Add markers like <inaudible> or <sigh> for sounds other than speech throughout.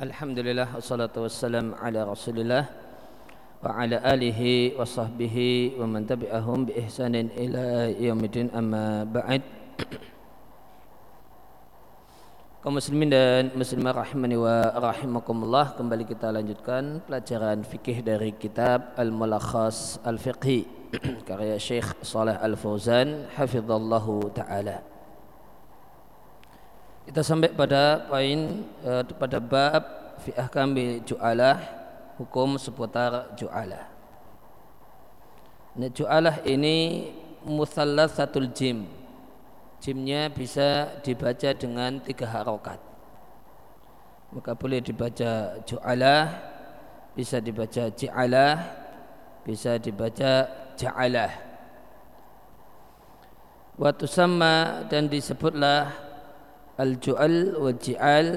Alhamdulillah wassalatu wassalam ala Rasulillah wa ala alihi wa sahbihi wa man tabi'ahum bi ihsanin ila yaumil amma ba'd. Kaum muslimin dan muslimah rahimani wa rahimakumullah kembali kita lanjutkan pelajaran fikih dari kitab Al-Mulakhas Al-Fiqhi karya Syekh Saleh Al-Fauzan hafizallahu taala. Kita sampai pada poin uh, pada bab fi ahkami ju'alah hukum seputar ju'alah. Nah, ju'alah ini satu jim. Jimnya bisa dibaca dengan tiga harokat. Maka boleh dibaca ju'alah, bisa dibaca ji'alah, bisa dibaca ja'alah. Waktu sama dan disebutlah al-ju'al wa ji'al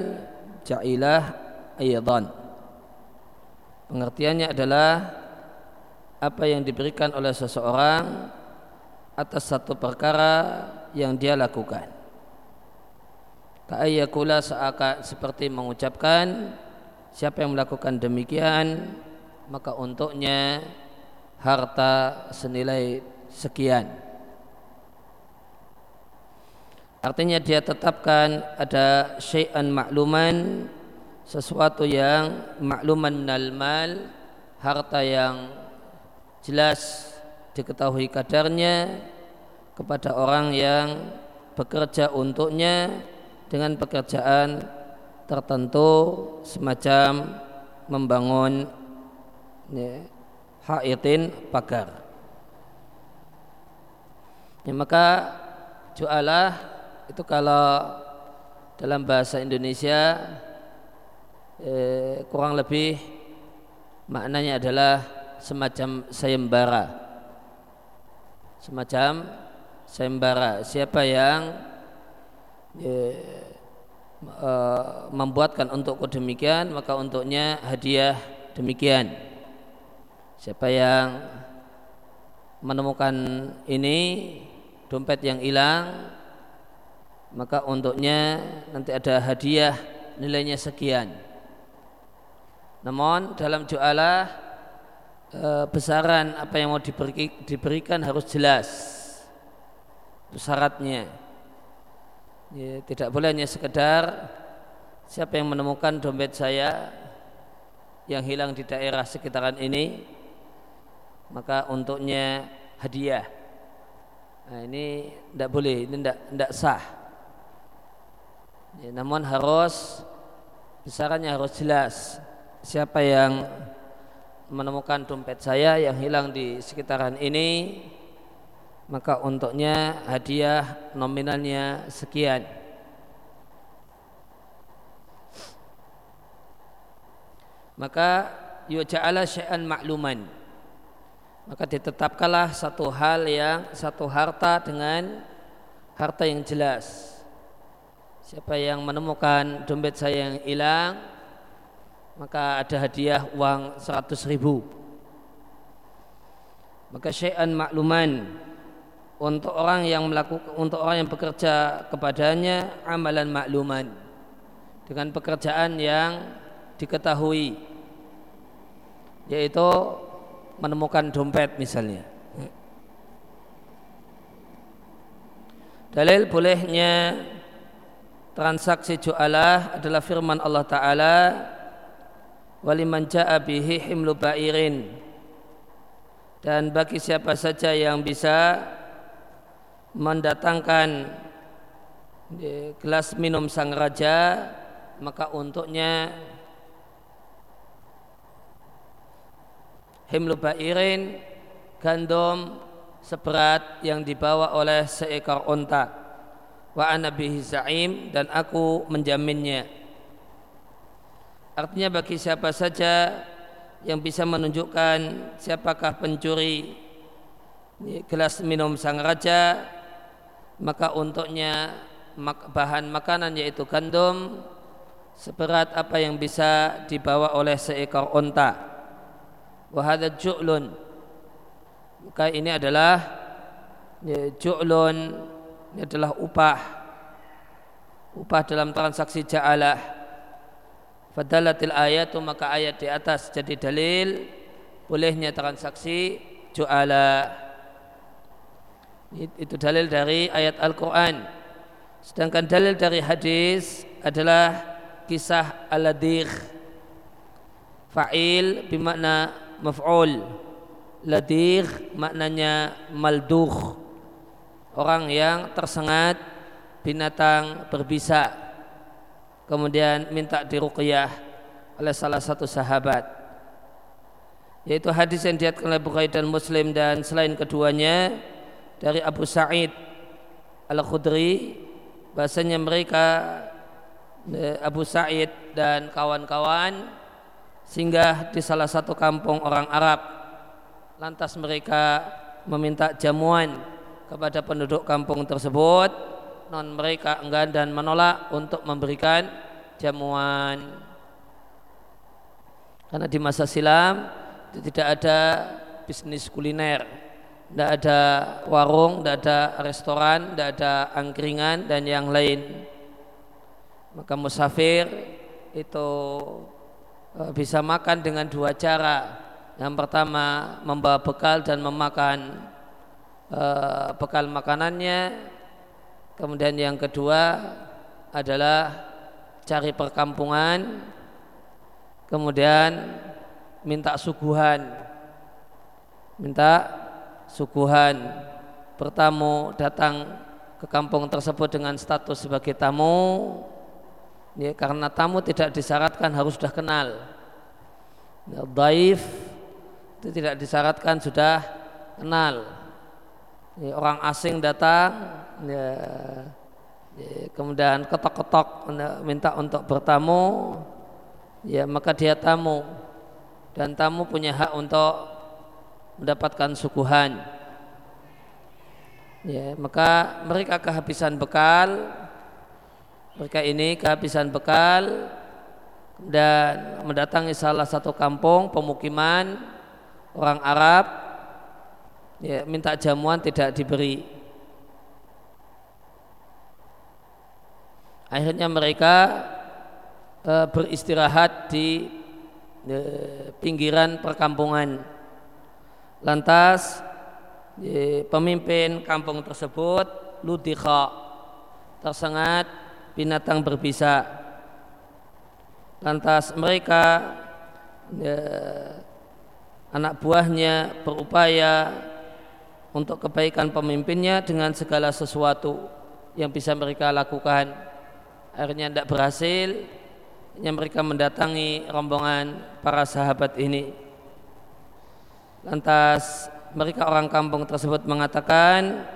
ja'ilah aydan pengertiannya adalah apa yang diberikan oleh seseorang atas satu perkara yang dia lakukan. Ka'ayyakula seakan seperti mengucapkan siapa yang melakukan demikian maka untuknya harta senilai sekian Artinya dia tetapkan ada syai'an makluman sesuatu yang makluman minal mal harta yang jelas diketahui kadarnya kepada orang yang bekerja untuknya dengan pekerjaan tertentu semacam membangun ya, haitin pagar. Ya, maka jualah itu kalau dalam bahasa Indonesia eh, kurang lebih maknanya adalah semacam sayembara. Semacam sayembara. Siapa yang eh, eh, membuatkan untukku demikian maka untuknya hadiah demikian. Siapa yang menemukan ini dompet yang hilang maka untuknya nanti ada hadiah nilainya sekian. Namun dalam jualah e, besaran apa yang mau diberi, diberikan harus jelas syaratnya. Ya, tidak boleh hanya sekedar siapa yang menemukan dompet saya yang hilang di daerah sekitaran ini maka untuknya hadiah. Nah, ini tidak boleh, ini tidak sah ya, namun harus besarannya harus jelas. Siapa yang menemukan dompet saya yang hilang di sekitaran ini maka untuknya hadiah nominalnya sekian. Maka yuja'ala syai'an makluman maka ditetapkanlah satu hal yang satu harta dengan harta yang jelas Siapa yang menemukan dompet saya yang hilang Maka ada hadiah uang 100 ribu. Maka syai'an makluman Untuk orang yang melakukan Untuk orang yang bekerja kepadanya Amalan makluman. Dengan pekerjaan yang diketahui Yaitu menemukan dompet misalnya. Dalil bolehnya transaksi jualah adalah firman Allah Ta'ala waliman ja'a bihi dan bagi siapa saja yang bisa mendatangkan gelas minum sang raja maka untuknya himlu ba'irin gandum seberat yang dibawa oleh seekor onta wa ana bihi za'im dan aku menjaminnya. Artinya bagi siapa saja yang bisa menunjukkan siapakah pencuri gelas minum sang raja maka untuknya bahan makanan yaitu gandum seberat apa yang bisa dibawa oleh seekor onta wahada ju'lun. Maka ini adalah ya, ju'lun ini adalah upah upah dalam transaksi ja'alah Fadalatil ayatu maka ayat di atas jadi dalil bolehnya transaksi juala. Itu dalil dari ayat Al-Quran. Sedangkan dalil dari hadis adalah kisah al-ladir. Fa'il bermakna maf'ul. Ladir maknanya malduh. Orang yang tersengat binatang berbisa kemudian minta diruqyah oleh salah satu sahabat. Yaitu hadis yang diatkan oleh Bukhari dan Muslim dan selain keduanya dari Abu Sa'id Al-Khudri bahasanya mereka eh, Abu Sa'id dan kawan-kawan singgah di salah satu kampung orang Arab. Lantas mereka meminta jamuan kepada penduduk kampung tersebut. Non mereka enggan dan menolak untuk memberikan jamuan. Karena di masa silam tidak ada bisnis kuliner. Tidak ada warung tidak ada restoran tidak ada angkringan dan yang lain. Maka musafir itu e, bisa makan dengan dua cara. Yang pertama membawa bekal dan memakan e, bekal makanannya. Kemudian yang kedua adalah cari perkampungan, kemudian minta suguhan, minta suguhan, bertamu datang ke kampung tersebut dengan status sebagai tamu, ya, karena tamu tidak disyaratkan harus sudah kenal. Ya, daif itu tidak disyaratkan sudah kenal ya, orang asing datang ya, ya, kemudian ketok-ketok minta untuk bertamu ya maka dia tamu. Dan tamu punya hak untuk mendapatkan suguhan. Ya maka mereka kehabisan bekal mereka ini kehabisan bekal dan mendatangi salah satu kampung pemukiman orang Arab ya, minta jamuan tidak diberi. Akhirnya mereka e, beristirahat di e, pinggiran perkampungan. Lantas e, pemimpin kampung tersebut ludikha tersengat binatang berbisa. Lantas mereka e, anak buahnya berupaya untuk kebaikan pemimpinnya dengan segala sesuatu yang bisa mereka lakukan. Akhirnya tidak berhasil, yang mereka mendatangi rombongan para sahabat ini. Lantas mereka orang kampung tersebut mengatakan,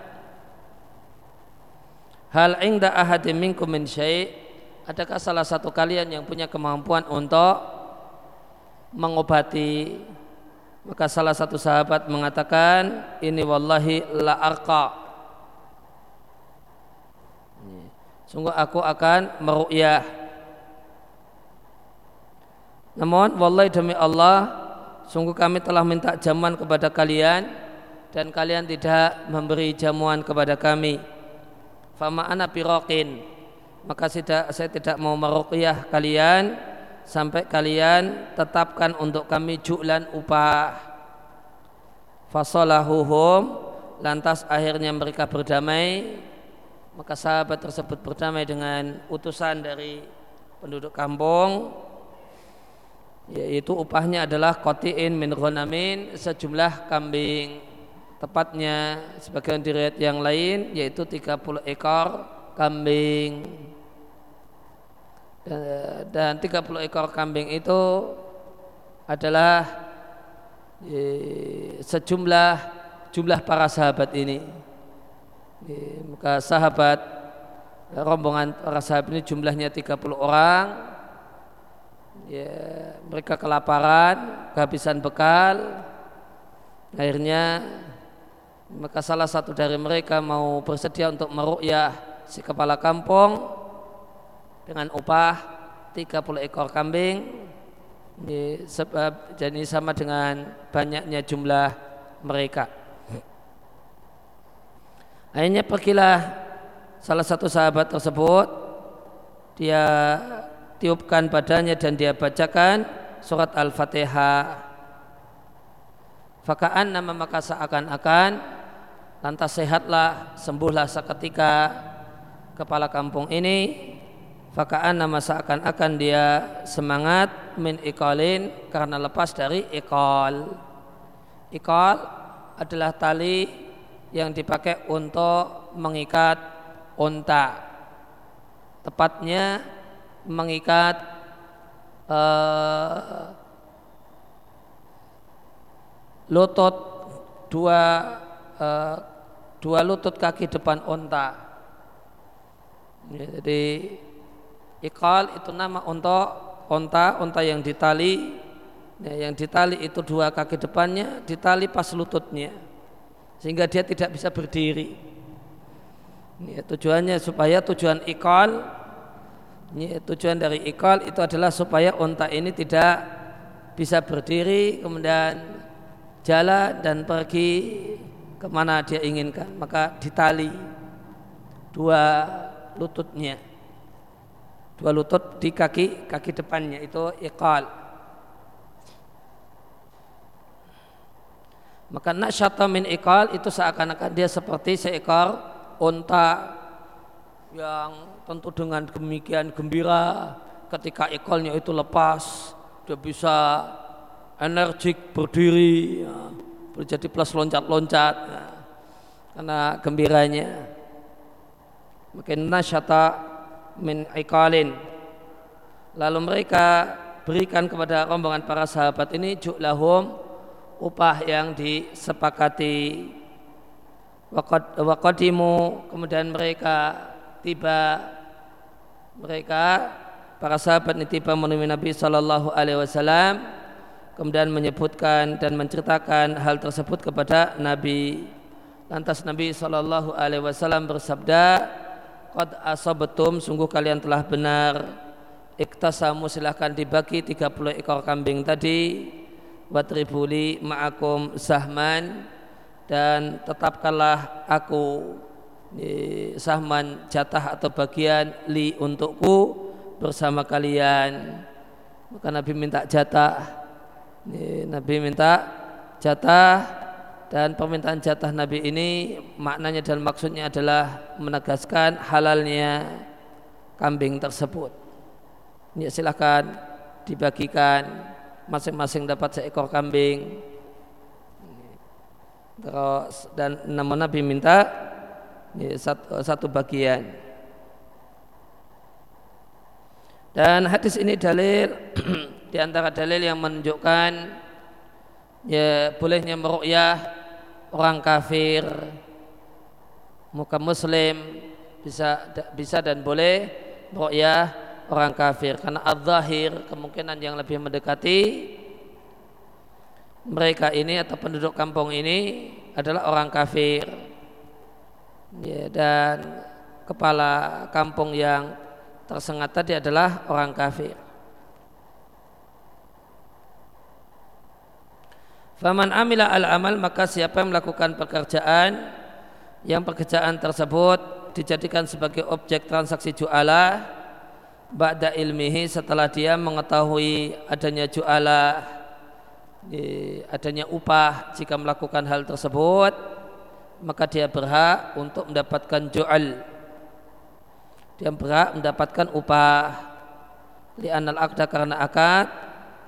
Hal ingda ahadim minkum min syai' Adakah salah satu kalian yang punya kemampuan untuk mengobati maka salah satu sahabat mengatakan, ini wallahi la arqa. Sungguh aku akan meru'yah. Namun wallahi demi Allah, sungguh kami telah minta jamuan kepada kalian dan kalian tidak memberi jamuan kepada kami. Fama ana birokin. Maka saya tidak mau meruqyah kalian sampai kalian tetapkan untuk kami ju'lan upah. Fasolahuhum. Lantas akhirnya mereka berdamai. Maka sahabat tersebut berdamai dengan utusan dari penduduk kampung. Yaitu upahnya adalah kotiin min ghanamin sejumlah kambing. Tepatnya sebagian diriwayat yang lain yaitu 30 ekor kambing dan 30 ekor kambing itu adalah sejumlah jumlah para sahabat ini. Maka sahabat rombongan para sahabat ini jumlahnya 30 orang. Ya, mereka kelaparan kehabisan bekal. Akhirnya maka salah satu dari mereka mau bersedia untuk merukyah si kepala kampung dengan upah 30 ekor kambing sebab jadi sama dengan banyaknya jumlah mereka. Akhirnya pergilah salah satu sahabat tersebut. Dia tiupkan badannya dan dia bacakan surat Al-Fatihah. Fakaan nama maka seakan-akan lantas sehatlah sembuhlah seketika kepala kampung ini fakaan nama seakan-akan dia semangat min ikalin karena lepas dari ikal ikal adalah tali yang dipakai untuk mengikat unta tepatnya mengikat uh, lutut dua uh, dua lutut kaki depan onta. Jadi ikal itu nama untuk onta, onta yang ditali. Ya, yang ditali itu dua kaki depannya, ditali pas lututnya, sehingga dia tidak bisa berdiri. Ya, tujuannya supaya tujuan ikal, ya, tujuan dari ikal itu adalah supaya onta ini tidak bisa berdiri, kemudian jalan dan pergi ke mana dia inginkan maka ditali dua lututnya dua lutut di kaki kaki depannya. Itu iqal. Maka nasyata min iqal itu seakan-akan dia seperti seekor unta yang tentu dengan demikian gembira ketika iqalnya itu lepas dia bisa energik berdiri ya, jadi plus loncat-loncat ya, karena gembiranya. Makin nasyata min ikalin lalu mereka berikan kepada rombongan para sahabat ini ju'lahum upah yang disepakati waqadimu kemudian mereka tiba mereka para sahabat ini tiba menemui Nabi Shallallahu Alaihi Wasallam kemudian menyebutkan dan menceritakan hal tersebut kepada Nabi. Lantas Nabi Shallallahu Alaihi Wasallam bersabda, "Qad asabetum, sungguh kalian telah benar. Iktasamu silahkan dibagi 30 ekor kambing tadi. Watribuli ma'akum sahman dan tetapkanlah aku sahman jatah atau bagian li untukku bersama kalian. Maka Nabi minta jatah Nabi minta jatah dan permintaan jatah Nabi ini maknanya dan maksudnya adalah menegaskan halalnya kambing tersebut. Ini silahkan dibagikan masing-masing dapat seekor kambing. Terus dan nama Nabi minta satu, satu bagian. Dan hadis ini dalil <clears throat> di antara dalil yang menunjukkan ya bolehnya meruqyah orang kafir muka muslim bisa bisa dan boleh meruqyah orang kafir. Karena adzahir kemungkinan yang lebih mendekati mereka ini atau penduduk kampung ini adalah orang kafir. Ya, dan kepala kampung yang tersengat tadi adalah orang kafir Faman amila al amal maka siapa yang melakukan pekerjaan yang pekerjaan tersebut dijadikan sebagai objek transaksi jualah ba'da ilmihi setelah dia mengetahui adanya jualah adanya upah jika melakukan hal tersebut maka dia berhak untuk mendapatkan jual. Dia berhak mendapatkan upah. Li'anal akda karena akad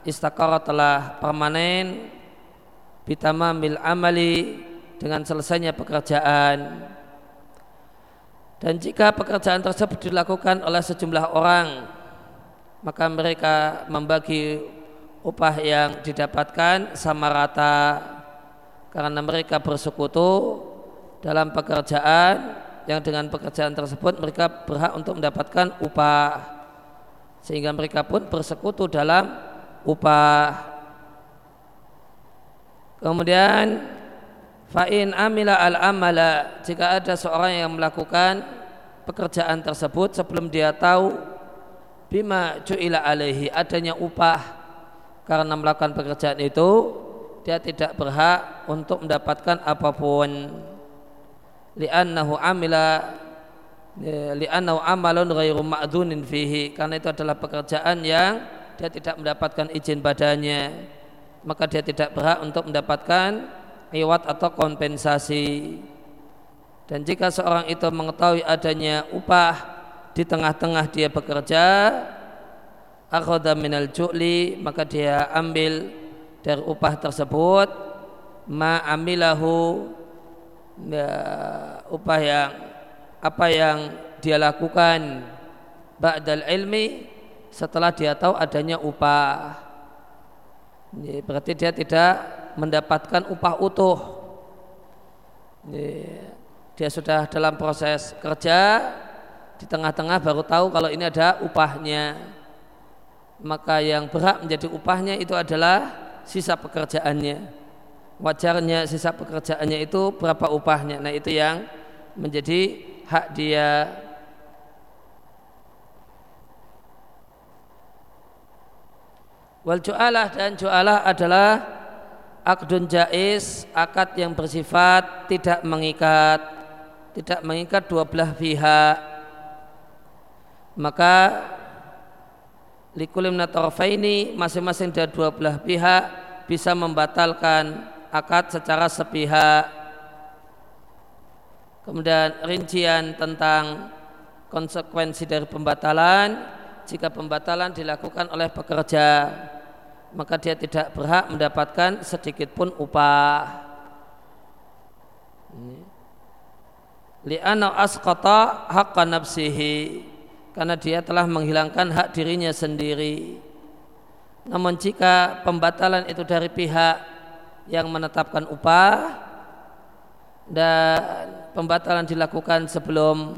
istakara telah permanen bitamamil amali dengan selesainya pekerjaan. Dan jika pekerjaan tersebut dilakukan oleh sejumlah orang maka mereka membagi upah yang didapatkan sama rata karena mereka bersekutu dalam pekerjaan yang dengan pekerjaan tersebut mereka berhak untuk mendapatkan upah sehingga mereka pun bersekutu dalam upah Kemudian fa'in amila al amala jika ada seorang yang melakukan pekerjaan tersebut sebelum dia tahu bima ju'ila alaihi adanya upah karena melakukan pekerjaan itu dia tidak berhak untuk mendapatkan apa pun. Li'annahu amila li'annahu amalun ghairu ma'dhunin fihi karena itu adalah pekerjaan yang dia tidak mendapatkan izin badannya maka dia tidak berhak untuk mendapatkan iwat atau kompensasi. Dan jika seorang itu mengetahui adanya upah di tengah-tengah dia bekerja akhadha minal ju'li maka dia ambil dari upah tersebut ma amilahu ya, upah yang apa yang dia lakukan ba'dal ilmi setelah dia tahu adanya upah ya, berarti dia tidak mendapatkan upah utuh. Ya, dia sudah dalam proses kerja di tengah-tengah baru tahu kalau ini ada upahnya. Maka yang berhak menjadi upahnya itu adalah sisa pekerjaannya. Wajarnya sisa pekerjaannya itu berapa upahnya. Nah itu yang menjadi hak dia wal ju'alah dan ju'alah adalah akdun jais akad yang bersifat tidak mengikat tidak mengikat dua belah pihak. Maka likulim ini masing-masing dari dua belah pihak bisa membatalkan akad secara sepihak. Kemudian rincian tentang konsekuensi dari pembatalan jika pembatalan dilakukan oleh pekerja maka dia tidak berhak mendapatkan sedikit pun upah. Li'anna asqata haqqa nafsihi. Karena dia telah menghilangkan hak dirinya sendiri. Namun jika pembatalan itu dari pihak yang menetapkan upah dan pembatalan dilakukan sebelum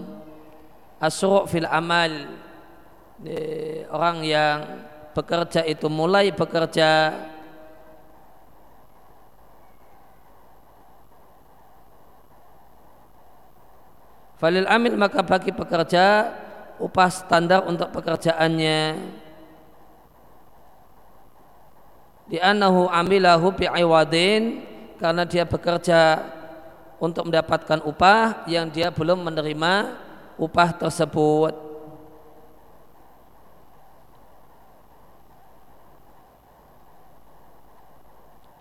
asru' fil amal orang yang bekerja itu mulai bekerja Falil amil maka bagi pekerja upah standar untuk pekerjaannya. Di anahu amilahu bi'iwadin karena dia bekerja untuk mendapatkan upah yang dia belum menerima upah tersebut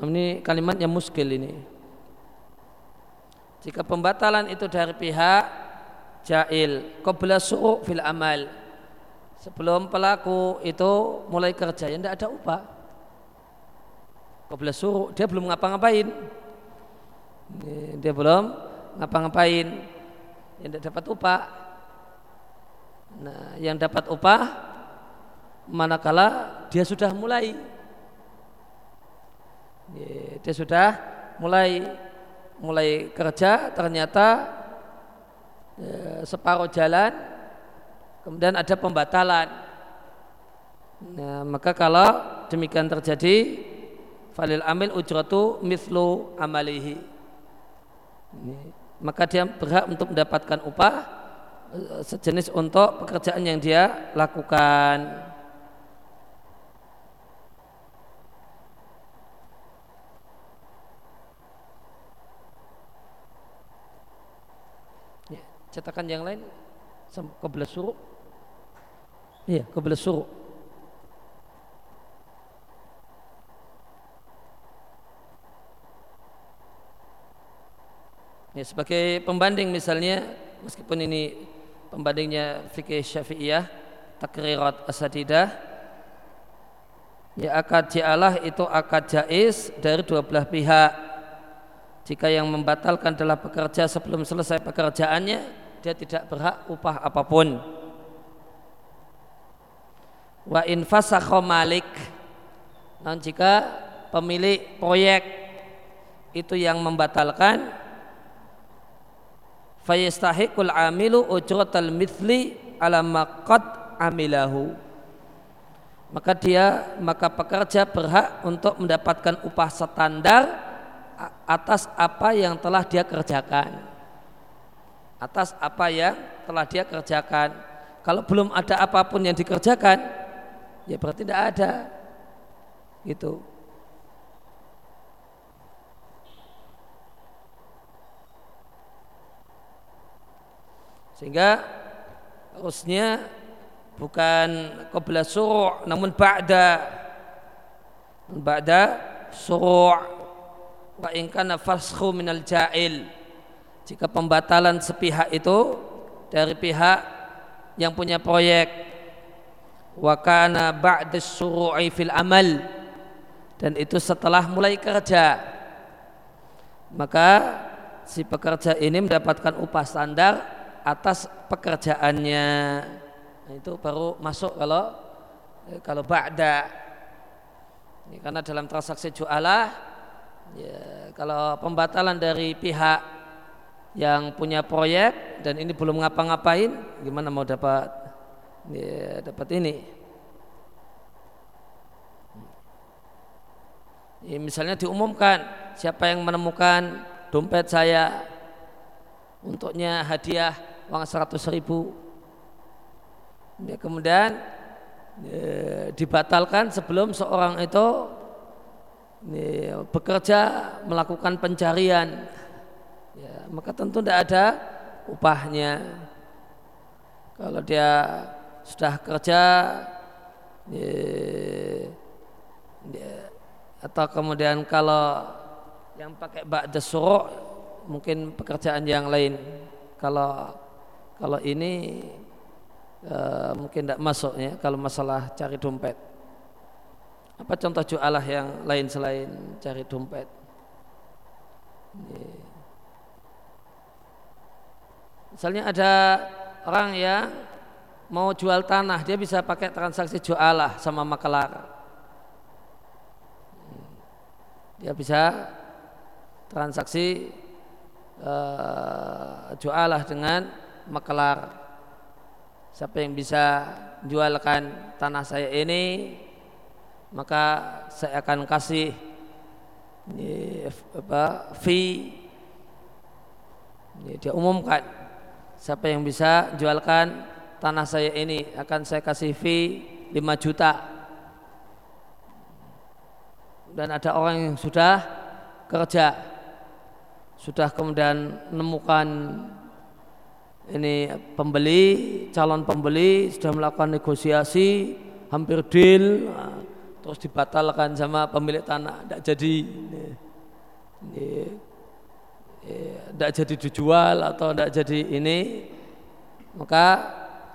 ini kalimatnya muskil ini. Jika pembatalan itu dari pihak jail qabla su'u fil amal. Sebelum pelaku itu mulai kerja yang tidak ada upah. Qabla su'u dia belum ngapa-ngapain. Dia belum ngapa-ngapain. Yang tidak dapat upah. Nah yang dapat upah manakala dia sudah mulai dia sudah mulai mulai kerja ternyata Ya, separuh jalan kemudian ada pembatalan. Nah, maka kalau demikian terjadi falil amil ujratu mislu amalihi. Maka dia berhak untuk mendapatkan upah eh, sejenis untuk pekerjaan yang dia lakukan cetakan yang lain kebelas suruh. Iya kebelas suruh. Ya, sebagai pembanding misalnya meskipun ini pembandingnya fikih syafi'iyah takrirat asadidah ya akad ja'alah itu akad jais dari dua belah pihak. Jika yang membatalkan adalah pekerja sebelum selesai pekerjaannya, dia tidak berhak upah apa pun. Wa in malik. Dan jika pemilik proyek itu yang membatalkan fayastahiqul amilu ujratal mithli ala amilahu maka dia maka pekerja berhak untuk mendapatkan upah standar atas apa yang telah dia kerjakan. Atas apa yang telah dia kerjakan. Kalau belum ada apa pun yang dikerjakan, ya berarti tidak ada. Gitu. Sehingga harusnya bukan qabla suru' namun ba'da ba'da suru' wa in kana minal ja'il jika pembatalan sepihak itu dari pihak yang punya proyek wa kana ba'da suru'i fil amal dan itu setelah mulai kerja maka si pekerja ini mendapatkan upah standar atas pekerjaannya. Nah, itu baru masuk kalau kalau ba'da. Karena dalam transaksi jualah ya, kalau pembatalan dari pihak yang punya proyek dan ini belum ngapa-ngapain gimana mau dapat ya, dapat ini? Ya, misalnya diumumkan siapa yang menemukan dompet saya untuknya hadiah uang 100 ribu. Ya, kemudian ya, dibatalkan sebelum seorang itu ya, bekerja melakukan pencarian ya, maka tentu tidak ada upahnya. Kalau dia sudah kerja ya, ya, atau kemudian kalau yang pakai bak suruk mungkin pekerjaan yang lain. Kalau kalau ini uh, mungkin tidak masuk ya kalau masalah cari dompet. Apa contoh jualah yang lain selain cari dompet? Yeah. Misalnya ada orang yang mau jual tanah, dia bisa pakai transaksi jualah sama makelar. Dia bisa transaksi uh, jualah dengan makelar. Siapa yang bisa jualkan tanah saya ini, maka saya akan kasih fee. Dia umumkan siapa yang bisa jualkan tanah saya ini akan saya kasih fee 5 juta. Dan ada orang yang sudah kerja sudah kemudian menemukan ini pembeli calon pembeli sudah melakukan negosiasi hampir deal terus dibatalkan sama pemilik tanah. Tidak jadi. Ini, ini, tidak jadi dijual atau tidak jadi ini maka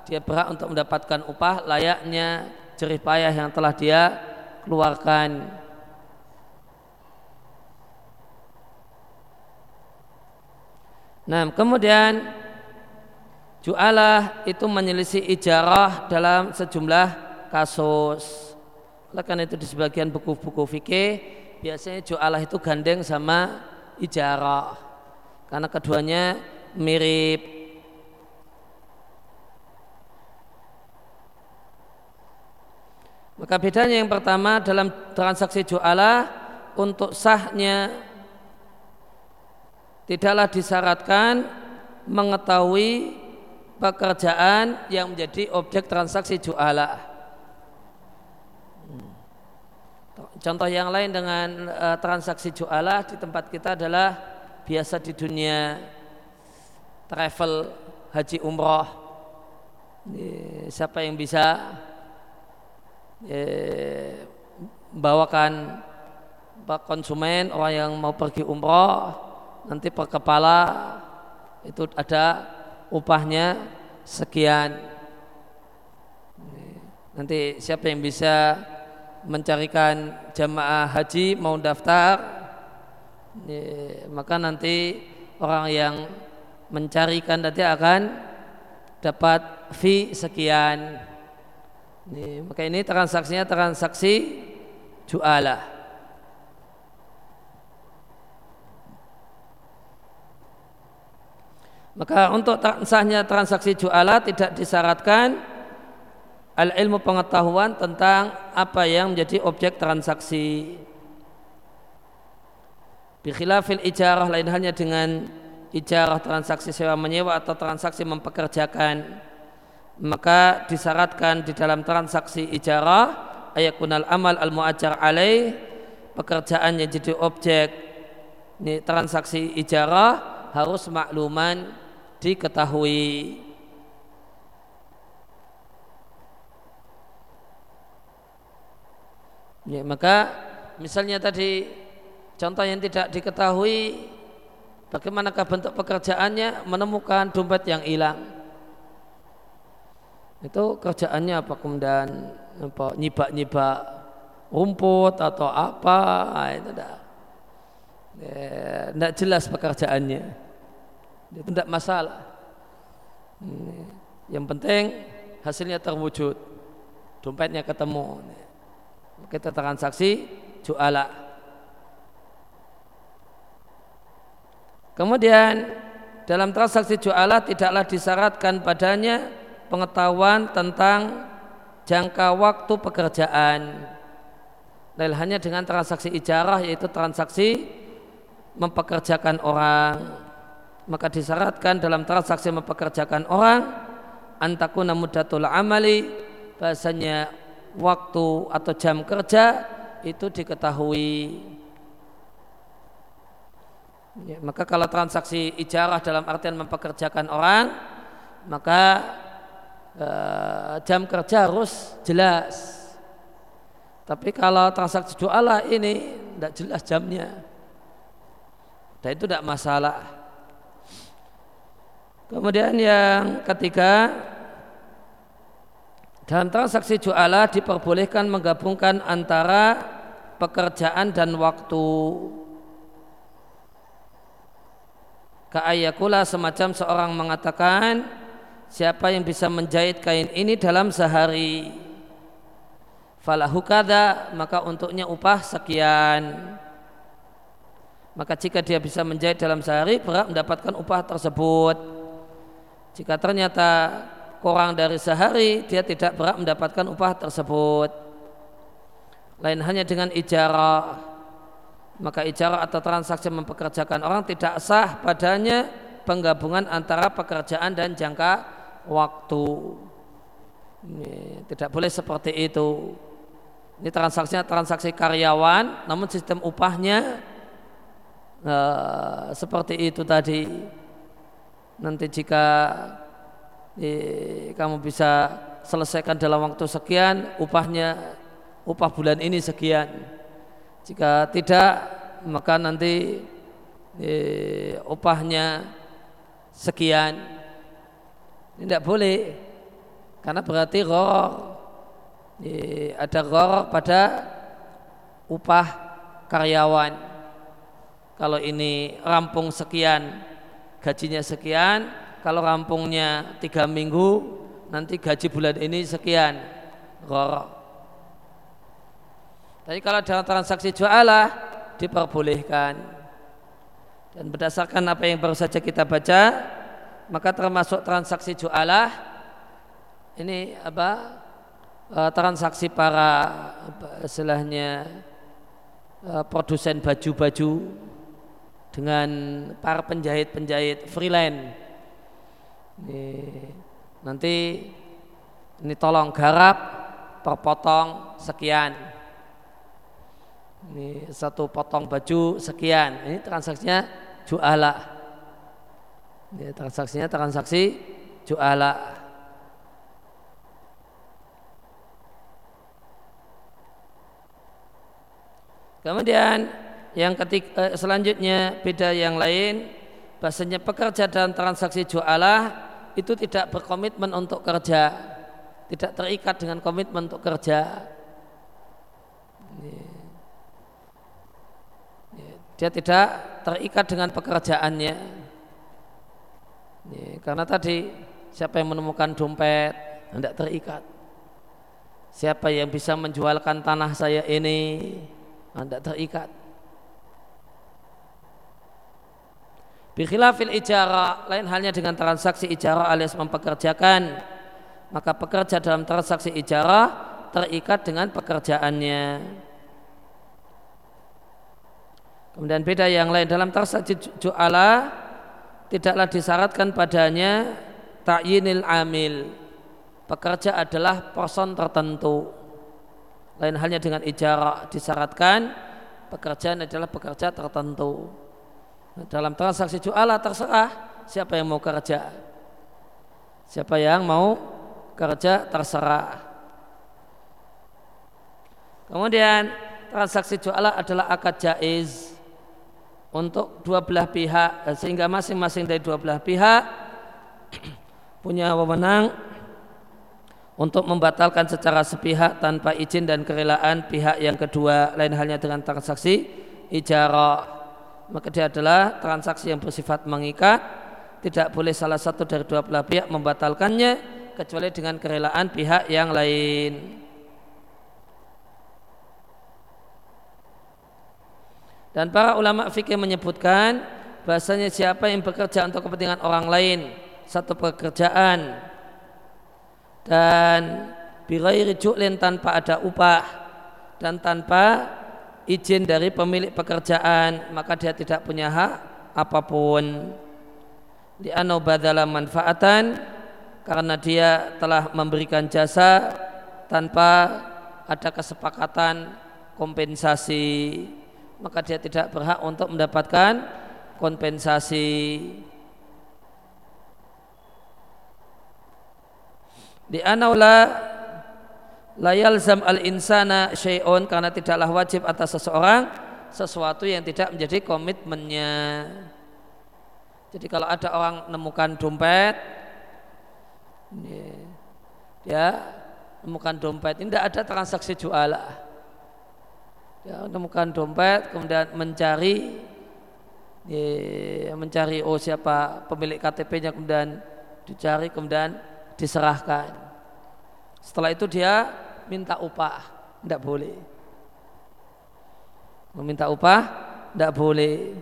dia berhak untuk mendapatkan upah layaknya jerih payah yang telah dia keluarkan Nah, kemudian jualah itu menyelisih ijarah dalam sejumlah kasus. Oleh karena itu di sebagian buku-buku fikih biasanya jualah itu gandeng sama ijarah karena keduanya mirip maka bedanya yang pertama dalam transaksi jualah untuk sahnya tidaklah disyaratkan mengetahui pekerjaan yang menjadi objek transaksi jualah. Contoh yang lain dengan uh, transaksi jualah di tempat kita adalah biasa di dunia travel haji umroh. Siapa yang bisa? Bawakan konsumen orang yang mau pergi umroh nanti per kepala itu ada upahnya sekian. Nanti siapa yang bisa mencarikan jamaah haji mau daftar maka nanti orang yang mencarikan nanti akan dapat fee sekian ya, maka ini transaksinya transaksi jualah Maka untuk sahnya transaksi jualah tidak disyaratkan al ilmu pengetahuan tentang apa yang menjadi objek transaksi. Bikhilafil ijarah lain halnya dengan ijarah transaksi sewa menyewa atau transaksi mempekerjakan. Maka disyaratkan di dalam transaksi ijarah ayakunal amal al muajar alaih pekerjaan yang jadi objek. Ini transaksi ijarah harus makluman diketahui. Ya, maka misalnya tadi contoh yang tidak diketahui bagaimanakah bentuk pekerjaannya menemukan dompet yang hilang. Itu kerjaannya apa kemudian? Apa nyibak-nyibak rumput atau apa? Nah, itu tidak tidak jelas pekerjaannya. Itu tidak masalah. Yang penting hasilnya terwujud. Dompetnya ketemu. Kita transaksi juala kemudian dalam transaksi juala tidaklah disyaratkan padanya pengetahuan tentang jangka waktu pekerjaan. Lain hanya dengan transaksi ijarah yaitu transaksi mempekerjakan orang. Maka disyaratkan dalam transaksi mempekerjakan orang antakuna mudatul amali bahasanya waktu atau jam kerja itu diketahui ya, maka kalau transaksi ijarah dalam artian mempekerjakan orang maka uh, jam kerja harus jelas. Tapi kalau transaksi jualah ini tidak jelas jamnya. Dan itu tidak masalah. Kemudian yang ketiga dalam transaksi jualah diperbolehkan menggabungkan antara pekerjaan dan waktu. Ka'ayakula semacam seorang mengatakan siapa yang bisa menjahit kain ini dalam sehari? Falahu kada maka untuknya upah sekian. Maka jika dia bisa menjahit dalam sehari berhak mendapatkan upah tersebut. Jika ternyata kurang dari sehari dia tidak berhak mendapatkan upah tersebut. Lain hanya dengan ijarah maka ijarah atau transaksi mempekerjakan orang tidak sah padanya penggabungan antara pekerjaan dan jangka waktu. Ini, tidak boleh seperti itu. Ini transaksinya transaksi karyawan namun sistem upahnya uh, seperti itu tadi. Nanti jika kamu bisa selesaikan dalam waktu sekian upahnya upah bulan ini sekian jika tidak maka nanti eh, upahnya sekian. Tidak boleh karena berarti ror eh, ada ror pada upah karyawan. Kalau ini rampung sekian gajinya sekian kalau rampungnya tiga minggu nanti gaji bulan ini sekian rorok tapi kalau dalam transaksi jualah diperbolehkan dan berdasarkan apa yang baru saja kita baca maka termasuk transaksi jualah ini apa e, transaksi para istilahnya e, produsen baju-baju dengan para penjahit-penjahit freelance ini, nanti ini tolong garap terpotong sekian. Ini satu potong baju sekian. Ini transaksinya juala. Ini transaksinya transaksi juala. Kemudian yang ketiga, eh, selanjutnya beda yang lain bahasanya pekerja dalam transaksi jualah itu tidak berkomitmen untuk kerja tidak terikat dengan komitmen untuk kerja dia tidak terikat dengan pekerjaannya. Karena tadi siapa yang menemukan dompet tidak terikat. Siapa yang bisa menjualkan tanah saya ini tidak terikat. Bikhilafil ijara lain halnya dengan transaksi ijara alias mempekerjakan. Maka pekerja dalam transaksi ijara terikat dengan pekerjaannya. Kemudian beda yang lain dalam transaksi ju'ala tidaklah disyaratkan padanya ta'yinil amil. Pekerja adalah person tertentu. Lain halnya dengan ijara disyaratkan pekerjaan adalah pekerja tertentu. Dalam transaksi jualah terserah siapa yang mau kerja. Siapa yang mau kerja terserah. Kemudian transaksi jualah adalah akad jaiz untuk dua belah pihak sehingga masing-masing dari dua belah pihak <clears throat> punya wewenang untuk membatalkan secara sepihak tanpa izin dan kerelaan pihak yang kedua. Lain halnya dengan transaksi ijarah. Maka dia adalah transaksi yang bersifat mengikat. Tidak boleh salah satu dari dua belah pihak membatalkannya kecuali dengan kerelaan pihak yang lain. Dan para ulama fikih menyebutkan bahasanya siapa yang bekerja untuk kepentingan orang lain satu pekerjaan. Dan birairi ju'lin tanpa ada upah dan tanpa izin dari pemilik pekerjaan maka dia tidak punya hak apa pun. Di badala manfaatan karena dia telah memberikan jasa tanpa ada kesepakatan kompensasi maka dia tidak berhak untuk mendapatkan kompensasi. Di anaula layal zam al insana syai'un karena tidaklah wajib atas seseorang sesuatu yang tidak menjadi komitmennya. Jadi kalau ada orang menemukan dompet, ya, menemukan dompet, ini tidak ada transaksi jualah ya, menemukan dompet kemudian mencari ya, mencari oh siapa pemilik KTP-nya kemudian dicari kemudian diserahkan. Setelah itu dia minta upah tidak boleh. Meminta upah tidak boleh.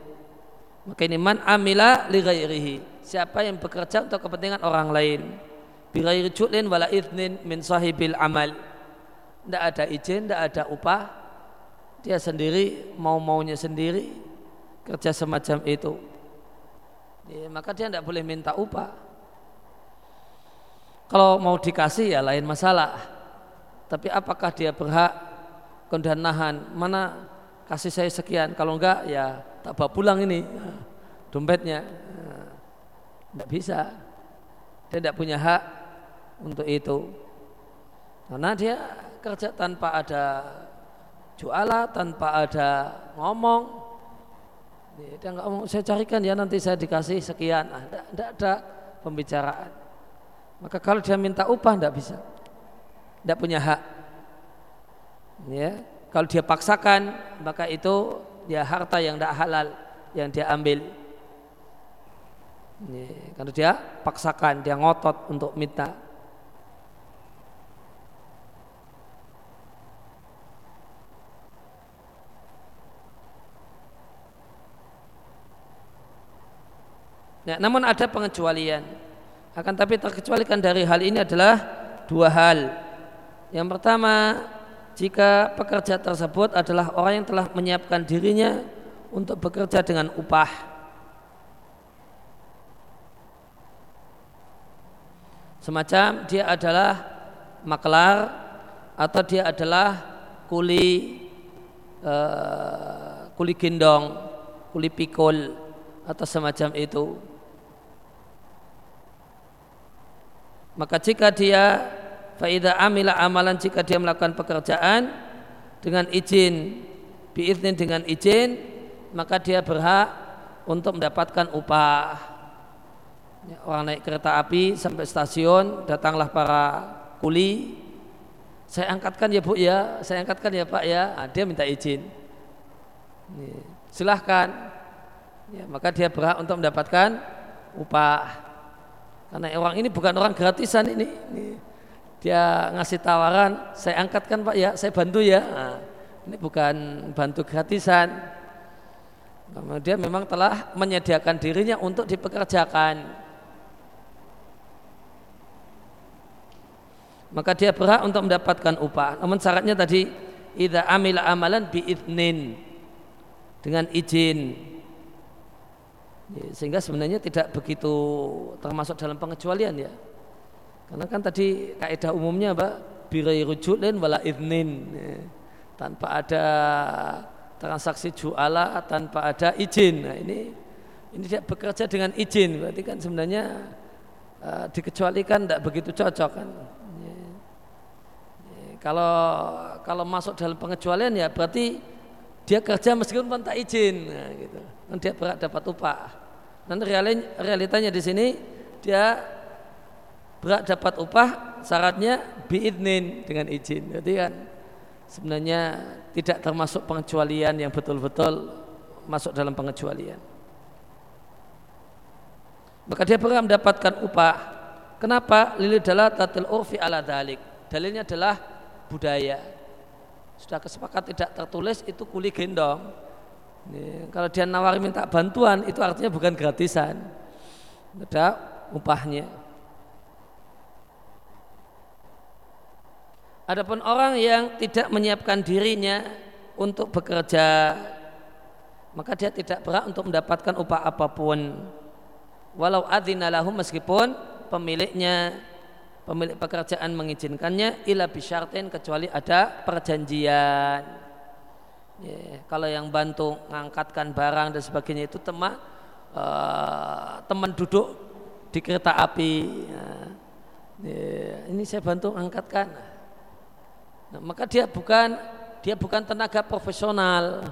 Maka ini man amila li ghairihi. Siapa yang bekerja untuk kepentingan orang lain. Bi ghairi wala idnin min sahibil amal. Tidak ada izin tidak ada upah dia sendiri mau maunya sendiri kerja semacam itu. Ya, maka dia tidak boleh minta upah. Kalau mau dikasih ya lain masalah. Tapi apakah dia berhak kemudian nahan? Mana kasih saya sekian? Kalau enggak ya tak bawa pulang ini dompetnya. Tidak bisa. Dia tidak punya hak untuk itu. Karena dia kerja tanpa ada juala tanpa ada ngomong. Dia nggak ngomong saya carikan ya nanti saya dikasih sekian. Ah, tidak ada pembicaraan. Maka kalau dia minta upah tidak bisa. Tidak punya hak. Ya kalau dia paksakan maka itu dia harta yang tidak halal yang dia ambil. Ya, karena dia paksakan dia ngotot untuk minta Ya, namun ada pengecualian. Akan tapi terkecualikan dari hal ini adalah dua hal. Yang pertama, jika pekerja tersebut adalah orang yang telah menyiapkan dirinya untuk bekerja dengan upah. Semacam dia adalah maklar atau dia adalah kuli uh, kuli gendong, kuli pikul atau semacam itu. Maka jika dia faida amila amalan jika dia melakukan pekerjaan dengan izin biiznin dengan izin maka dia berhak untuk mendapatkan upah. Ya, orang naik kereta api sampai stasiun datanglah para kuli. Saya angkatkan ya bu ya. Saya angkatkan ya pak ya. Nah, dia minta izin. Silahkan. Ya, maka dia berhak untuk mendapatkan upah karena orang ini bukan orang gratisan ini. Dia ngasih tawaran, saya angkatkan Pak ya, saya bantu ya. Nah, ini bukan bantu gratisan. Dia memang telah menyediakan dirinya untuk dipekerjakan. Maka dia berhak untuk mendapatkan upah. Namun syaratnya tadi, idza amila amalan biiznin dengan izin sehingga sebenarnya tidak begitu termasuk dalam pengecualian ya. Karena kan tadi kaidah umumnya Pak birai rujulin wala idnin ya. tanpa ada transaksi juala tanpa ada izin. Nah, ini ini dia bekerja dengan izin berarti kan sebenarnya uh, dikecualikan tidak begitu cocok kan. Ya. Ya, kalau kalau masuk dalam pengecualian ya berarti dia kerja meskipun tak izin nah, gitu. Dan dia berat dapat upah. Dan realitanya di sini dia berat dapat upah syaratnya biidnin dengan izin. Jadi kan sebenarnya tidak termasuk pengecualian yang betul-betul masuk dalam pengecualian. Maka dia pernah mendapatkan upah. Kenapa? Lili adalah tatil urfi ala dalik. Dalilnya adalah budaya. Sudah kesepakat tidak tertulis itu kuli gendong. Kalau dia nawari minta bantuan itu artinya bukan gratisan. Ada upahnya. Adapun orang yang tidak menyiapkan dirinya untuk bekerja, maka dia tidak berhak untuk mendapatkan upah apa pun. Walau adzina meskipun pemiliknya pemilik pekerjaan mengizinkannya ila bisyartin kecuali ada perjanjian. Ya, kalau yang bantu mengangkatkan barang dan sebagainya itu teman uh, teman duduk di kereta api. Ya, ya, ini saya bantu angkatkan Nah, maka dia bukan dia bukan tenaga profesional.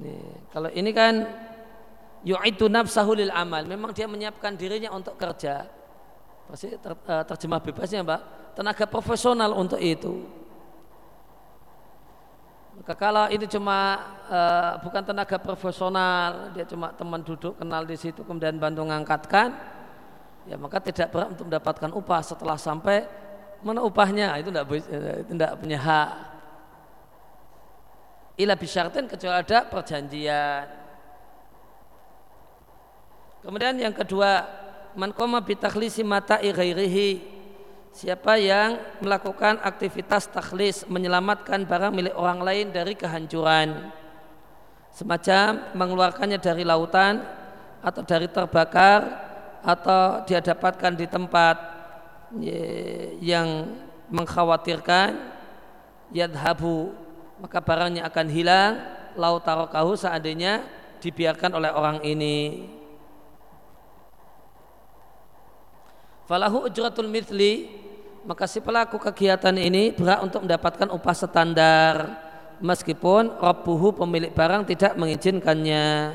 Nih, kalau ini kan yu'idu nafsahu lil amal. Memang dia menyiapkan dirinya untuk kerja. Pasti ter, uh, terjemah bebasnya, Mbak. Tenaga profesional untuk itu. Maka kalau ini cuma uh, bukan tenaga profesional, dia cuma teman duduk kenal di situ kemudian bantu mengangkatkan, ya maka tidak berat untuk mendapatkan upah setelah sampai mana upahnya itu tidak itu tidak punya hak ila bisyartin kecuali ada perjanjian kemudian yang kedua man qama bi takhlisi mata ghairihi. Siapa yang melakukan aktivitas takhlis menyelamatkan barang milik orang lain dari kehancuran. Semacam mengeluarkannya dari lautan atau dari terbakar atau dia dapatkan di tempat yang mengkhawatirkan yadhabu maka barangnya akan hilang lau tarokahu seandainya dibiarkan oleh orang ini falahu ujratul mithli. Maka si pelaku kegiatan ini berhak untuk mendapatkan upah standar. Meskipun rabbuhu pemilik barang tidak mengizinkannya.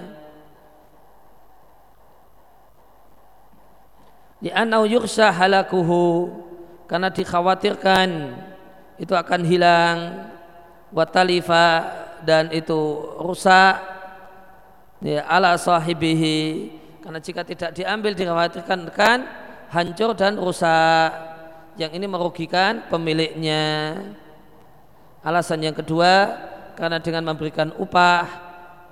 Li'annau yursha halakuhu. Karena dikhawatirkan itu akan hilang watalifa dan itu rusak. Ya, ala sahibihi. Karena jika tidak diambil dikhawatirkan kan hancur dan rusak. Yang ini merugikan pemiliknya. Alasan yang kedua karena dengan memberikan upah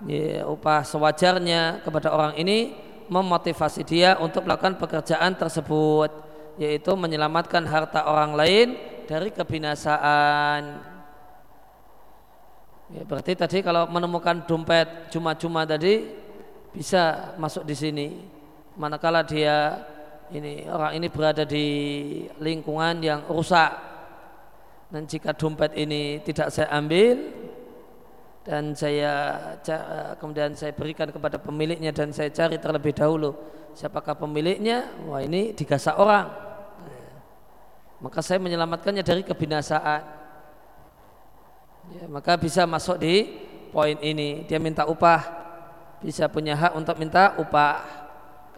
ya, upah sewajarnya kepada orang ini memotivasi dia untuk melakukan pekerjaan tersebut yaitu menyelamatkan harta orang lain dari kebinasaan. Ya, berarti tadi kalau menemukan dompet cuma-cuma tadi bisa masuk di sini. Manakala dia ini orang ini berada di lingkungan yang rusak. Dan jika dompet ini tidak saya ambil dan saya kemudian saya berikan kepada pemiliknya dan saya cari terlebih dahulu siapakah pemiliknya wah ini digasak orang. Maka saya menyelamatkannya dari kebinasaan. Ya, maka bisa masuk di poin ini. Dia minta upah. Bisa punya hak untuk minta upah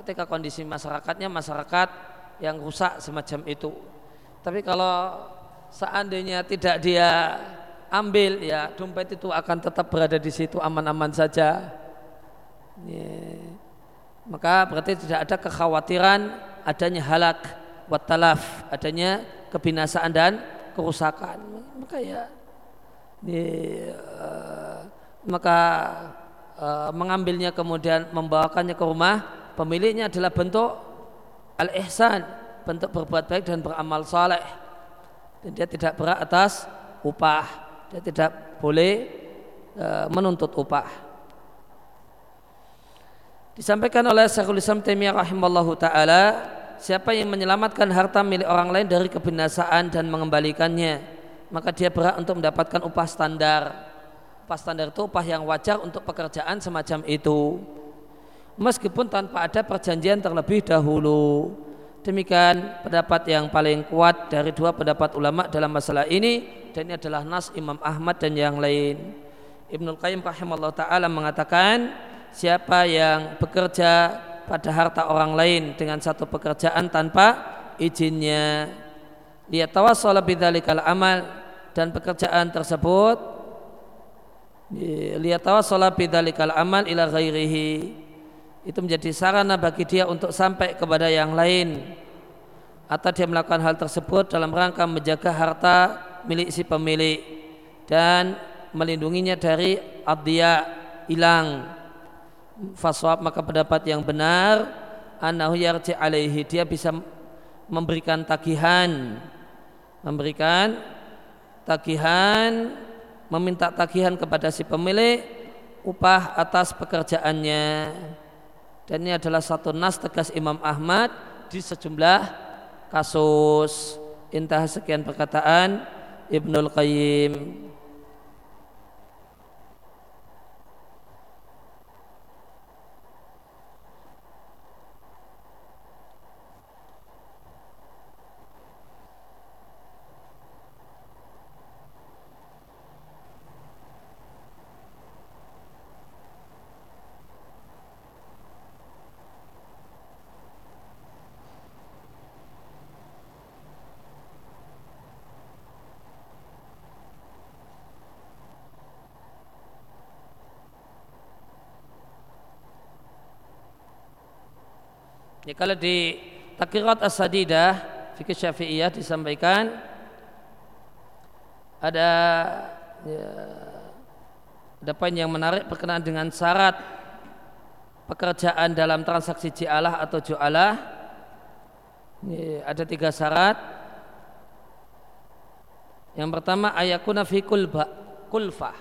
ketika kondisi masyarakatnya masyarakat yang rusak semacam itu tapi kalau seandainya tidak dia ambil ya dompet itu akan tetap berada di situ aman-aman saja. Maka berarti tidak ada kekhawatiran adanya halak watalaf, adanya kebinasaan dan kerusakan. Maka ya, ya uh, maka uh, mengambilnya kemudian membawakannya ke rumah pemiliknya adalah bentuk al-ihsan, bentuk berbuat baik dan beramal saleh. Dan dia tidak berat atas upah dia tidak boleh e, menuntut upah. Disampaikan oleh Syekhul Islam Taimiyah rahimallahu taala, siapa yang menyelamatkan harta milik orang lain dari kebinasaan dan mengembalikannya, maka dia berhak untuk mendapatkan upah standar. Upah standar itu upah yang wajar untuk pekerjaan semacam itu. Meskipun tanpa ada perjanjian terlebih dahulu. Demikian pendapat yang paling kuat dari dua pendapat ulama dalam masalah ini dan ini adalah nas Imam Ahmad dan yang lain. Ibnu Qayyim rahimahullah taala mengatakan siapa yang bekerja pada harta orang lain dengan satu pekerjaan tanpa izinnya dia tawassala bidzalikal amal dan pekerjaan tersebut lihat tawassala bidzalikal amal ila ghairihi itu menjadi sarana bagi dia untuk sampai kepada yang lain. Atau dia melakukan hal tersebut dalam rangka menjaga harta milik si pemilik dan melindunginya dari adya hilang. Faswab maka pendapat yang benar anahu yarji alaihi. Dia bisa memberikan tagihan. Memberikan tagihan meminta tagihan kepada si pemilik upah atas pekerjaannya dan ini adalah satu nas tegas Imam Ahmad di sejumlah kasus. Intah sekian perkataan Ibnul Qayyim kalau di Takirat As-Sadidah fikih Syafi'iyah disampaikan ada ya, ada poin yang menarik berkenaan dengan syarat pekerjaan dalam transaksi jialah atau jualah. Ya, ada tiga syarat. Yang pertama ayakuna fi kulfah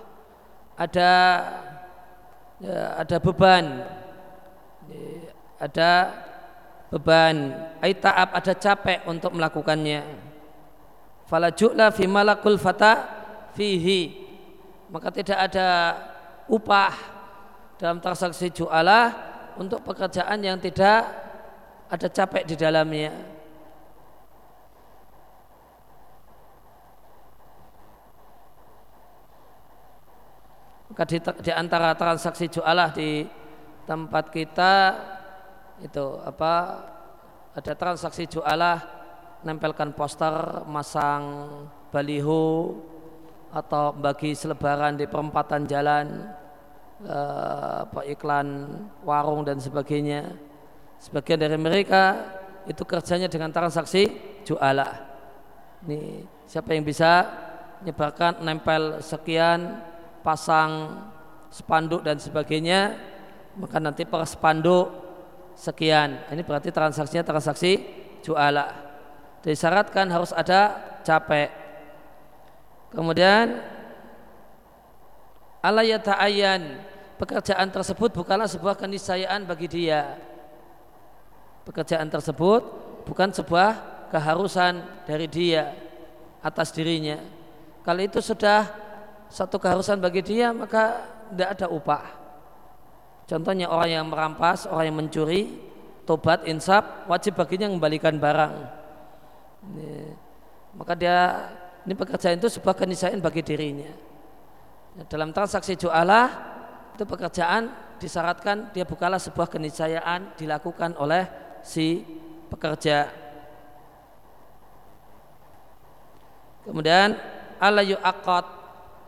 ada ya, ada beban. Ya, ada beban. Ay ta'ab ada capek untuk melakukannya. Fala ju'la fi malakul fata fihi. Maka tidak ada upah dalam transaksi jualah untuk pekerjaan yang tidak ada capek di dalamnya. Maka di antara transaksi jualah di tempat kita itu apa ada transaksi jualah nempelkan poster masang baliho atau bagi selebaran di perempatan jalan eh, apa iklan warung dan sebagainya. Sebagian dari mereka itu kerjanya dengan transaksi jualah. Ini siapa yang bisa menyebarkan nempel sekian pasang spanduk dan sebagainya maka nanti per spanduk sekian. Ini berarti transaksinya transaksi jualah. Disyaratkan harus ada capek. Kemudian alayata'ayan pekerjaan tersebut bukanlah sebuah keniscayaan bagi dia. Pekerjaan tersebut bukan sebuah keharusan dari dia atas dirinya. Kalau itu sudah satu keharusan bagi dia maka tidak ada upah. Contohnya orang yang merampas, orang yang mencuri, tobat, insaf, wajib baginya mengembalikan barang. Ini, maka dia ini pekerjaan itu sebuah keniscayaan bagi dirinya. Dalam transaksi jualah itu pekerjaan disyaratkan dia bukalah sebuah keniscayaan dilakukan oleh si pekerja. Kemudian ala yu'aqad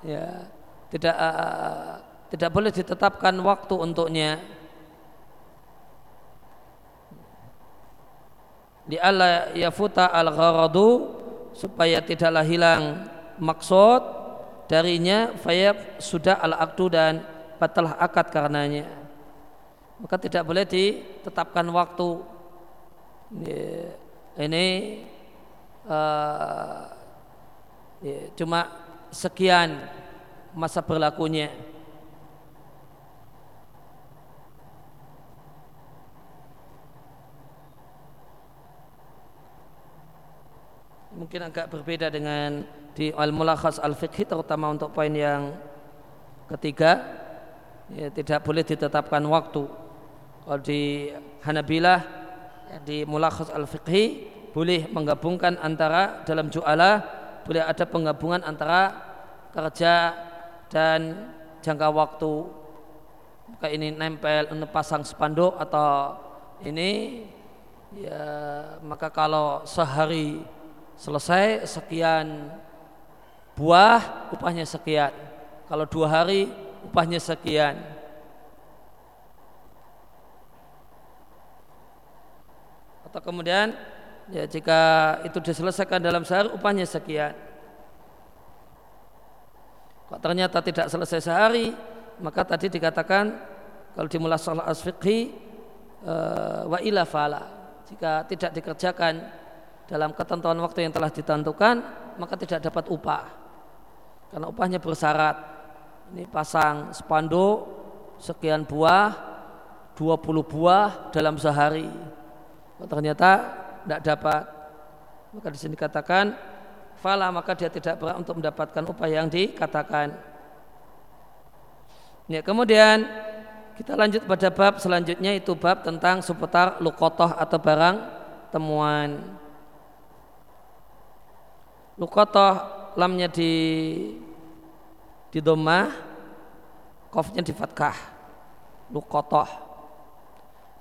ya tidak uh, tidak boleh ditetapkan waktu untuknya. Di alla yafuta al gharadu supaya tidaklah hilang maksud darinya fayab sudah al akdu dan batalah akad karenanya. Maka tidak boleh ditetapkan waktu. Ini uh, cuma sekian masa berlakunya mungkin agak berbeda dengan di al-mulakhas al-fiqhi terutama untuk poin yang ketiga ya, tidak boleh ditetapkan waktu. Kalau di Hanabilah ya, di mulakhas al-fiqhi boleh menggabungkan antara dalam ju'alah boleh ada penggabungan antara kerja dan jangka waktu. Maka ini nempel pasang spanduk atau ini ya maka kalau sehari selesai sekian buah upahnya sekian. Kalau dua hari upahnya sekian. Atau kemudian ya jika itu diselesaikan dalam sehari upahnya sekian. Kok ternyata tidak selesai sehari maka tadi dikatakan kalau dimulai sholat asfiqhi uh, wa ila fala. Jika tidak dikerjakan dalam ketentuan waktu yang telah ditentukan maka tidak dapat upah. Karena upahnya bersyarat. Ini pasang spanduk sekian buah 20 buah dalam sehari. Ternyata tidak dapat maka di sini katakan fala maka dia tidak berhak untuk mendapatkan upah yang dikatakan. Ya kemudian kita lanjut pada bab selanjutnya itu bab tentang seputar lukotoh atau barang temuan lukotoh lamnya di di domah kofnya di fatkah lukotoh.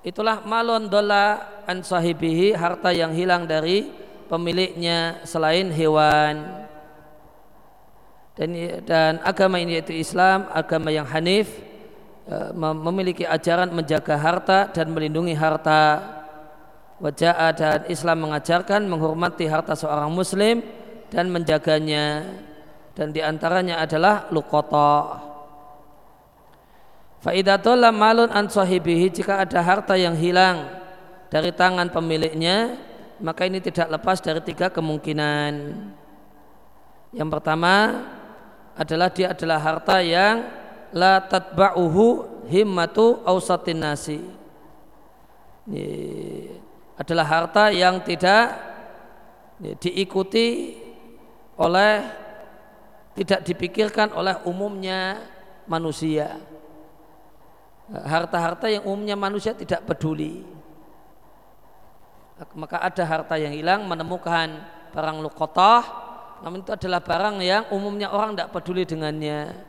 Itulah malon dola an sahibihi harta yang hilang dari pemiliknya selain hewan. Dan dan agama ini yaitu Islam agama yang hanif e, memiliki ajaran menjaga harta dan melindungi harta. Wajah dan Islam mengajarkan menghormati harta seorang muslim dan menjaganya dan di antaranya adalah lukotoh Faidatullah malun an sahibihi jika ada harta yang hilang dari tangan pemiliknya maka ini tidak lepas dari tiga kemungkinan. Yang pertama adalah dia adalah harta yang la tatba'uhu himmatu ausatin nasi. Ini adalah harta yang tidak diikuti oleh tidak dipikirkan oleh umumnya manusia. Harta-harta yang umumnya manusia tidak peduli. Maka ada harta yang hilang menemukan barang lukotoh namun itu adalah barang yang umumnya orang tidak peduli dengannya.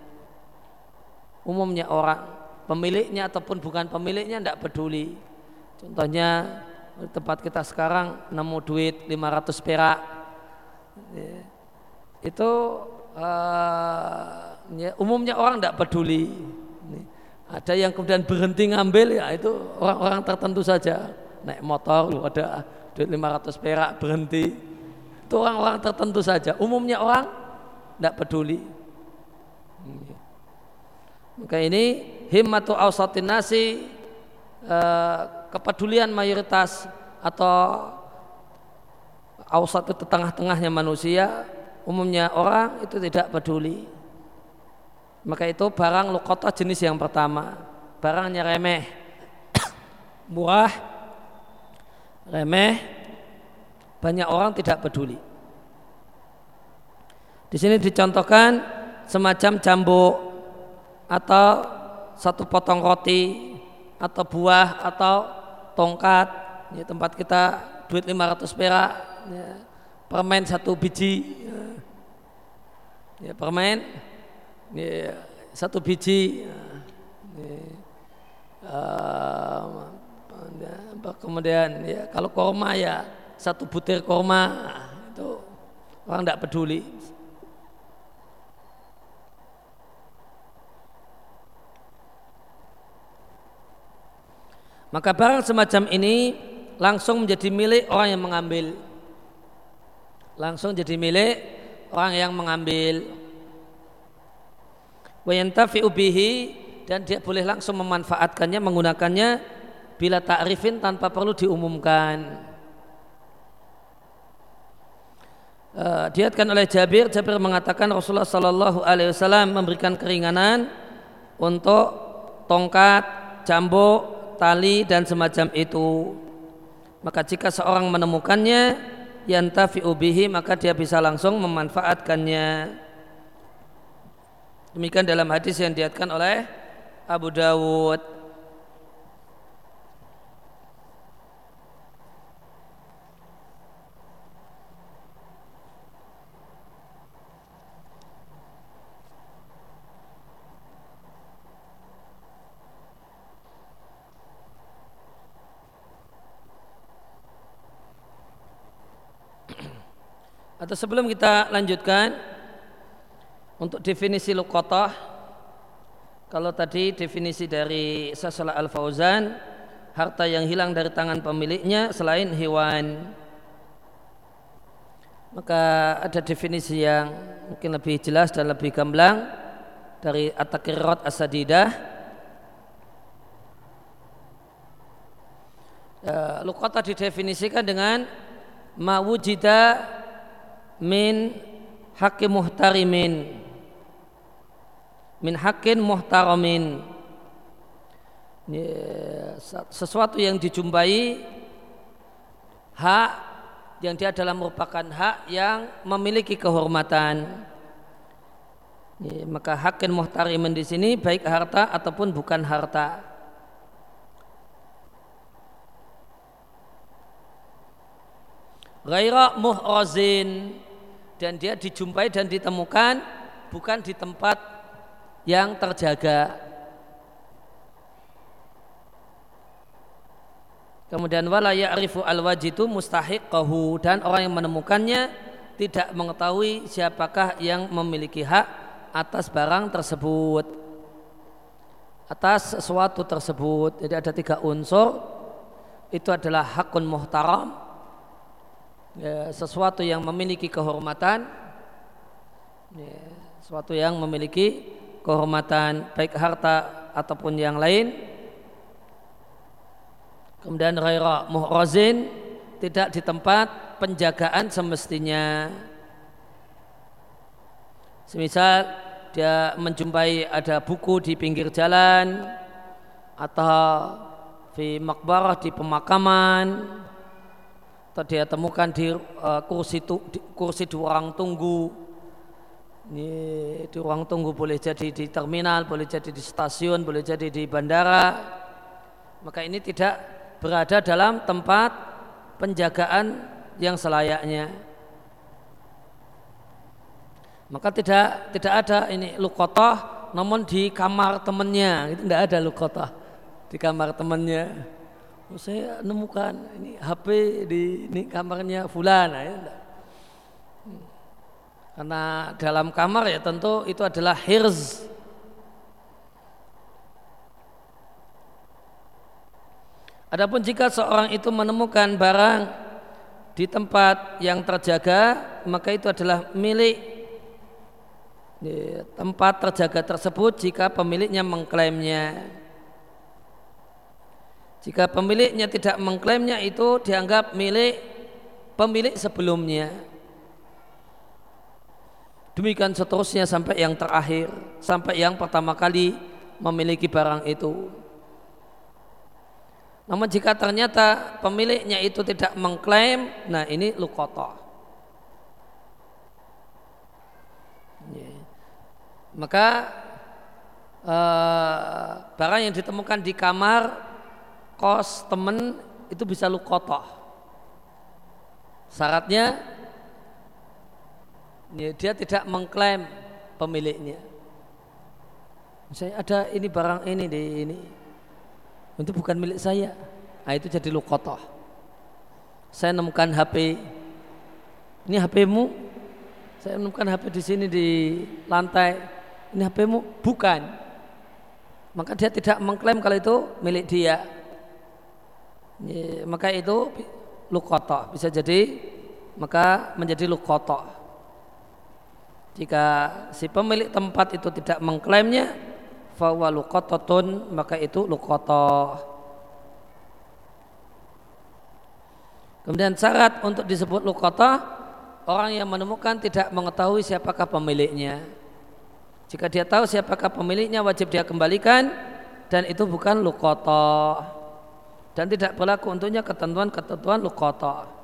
Umumnya orang pemiliknya ataupun bukan pemiliknya tidak peduli. Contohnya tempat kita sekarang nemu duit 500 perak. Ya, itu uh, ya, umumnya orang tidak peduli ada yang kemudian berhenti ngambil ya itu orang-orang tertentu saja. Naik motor lu ada duit 500 perak berhenti. Itu orang-orang tertentu saja. Umumnya orang tidak peduli. Maka ini himmatu awsatin nasi eh, kepedulian mayoritas atau awsat itu tengah-tengahnya manusia umumnya orang itu tidak peduli. Maka itu barang lukotoh jenis yang pertama. Barangnya remeh. <coughs> Murah remeh. Banyak orang tidak peduli. Di sini dicontohkan semacam cambuk atau satu potong roti atau buah atau tongkat. Ya, tempat kita duit 500 perak. Ya, permen satu biji. Ya, permen. Ini satu biji. Ini, uh, kemudian ya kalau korma ya satu butir korma itu orang tidak peduli. Maka barang semacam ini langsung menjadi milik orang yang mengambil langsung jadi milik orang yang mengambil wayantafi'u bihi dan dia boleh langsung memanfaatkannya menggunakannya bila takrifin tanpa perlu diumumkan. Uh, diatkan oleh Jabir, Jabir mengatakan Rasulullah Sallallahu Alaihi Wasallam memberikan keringanan untuk tongkat, cambuk, tali dan semacam itu. Maka jika seorang menemukannya, yantafi'u bihi maka dia bisa langsung memanfaatkannya. Demikian dalam hadis yang diatkan oleh Abu Dawud. Atau sebelum kita lanjutkan untuk definisi luqatah kalau tadi definisi dari Sasala Al-Fauzan harta yang hilang dari tangan pemiliknya selain hewan. Maka ada definisi yang mungkin lebih jelas dan lebih gamblang dari At-Takirat As-Sadidah. Uh, Luqata didefinisikan dengan mawujida min hakim muhtarimin min hakin muhtaramin sesuatu yang dijumpai hak yang dia adalah merupakan hak yang memiliki kehormatan. Maka hakin muhtariman di sini baik harta ataupun bukan harta. Ghaira muhrazin dan dia dijumpai dan ditemukan bukan di tempat yang terjaga. Kemudian wala ya'rifu al-wajidu mustahiqahu dan orang yang menemukannya tidak mengetahui siapakah yang memiliki hak atas barang tersebut. Atas sesuatu tersebut. Jadi ada tiga unsur. Itu adalah hakun muhtaram. Ya, sesuatu yang memiliki kehormatan. Ya, sesuatu yang memiliki kehormatan baik harta ataupun yang lain kemudian ghaira muhrazin tidak di tempat penjagaan semestinya semisal dia menjumpai ada buku di pinggir jalan atau di makbarah di pemakaman dia temukan di uh, kursi tu, di, kursi di ruang tunggu ini di ruang tunggu boleh jadi di terminal boleh jadi di stasiun boleh jadi di bandara maka ini tidak berada dalam tempat penjagaan yang selayaknya. Maka tidak tidak ada ini lukotoh namun di kamar temannya itu tidak ada lukotoh di kamar temannya. Oh, saya nemukan ini HP di ini kamarnya fulan ya, Karena dalam kamar ya tentu itu adalah hirz. Adapun jika seorang itu menemukan barang di tempat yang terjaga, maka itu adalah milik. Tempat terjaga tersebut jika pemiliknya mengklaimnya. Jika pemiliknya tidak mengklaimnya itu dianggap milik pemilik sebelumnya. Demikian seterusnya sampai yang terakhir, sampai yang pertama kali memiliki barang itu. Namun jika ternyata pemiliknya itu tidak mengklaim, nah ini lukoto. Ya. Maka uh, barang yang ditemukan di kamar kos temen itu bisa lukoto. Syaratnya ya, dia tidak mengklaim pemiliknya. Saya ada ini barang ini di ini. Itu bukan milik saya. Nah, itu jadi lukotoh saya nemukan HP ini HPmu saya menemukan HP di sini di lantai. Ini HPmu bukan. Maka dia tidak mengklaim kalau itu milik dia maka itu lukotoh bisa jadi maka menjadi lukotoh jika si pemilik tempat itu tidak mengklaimnya fawa luqatatun maka itu luqatah kemudian syarat untuk disebut luqatah orang yang menemukan tidak mengetahui siapakah pemiliknya. Jika dia tahu siapakah pemiliknya wajib dia kembalikan dan itu bukan luqatah dan tidak berlaku untuknya ketentuan-ketentuan luqatah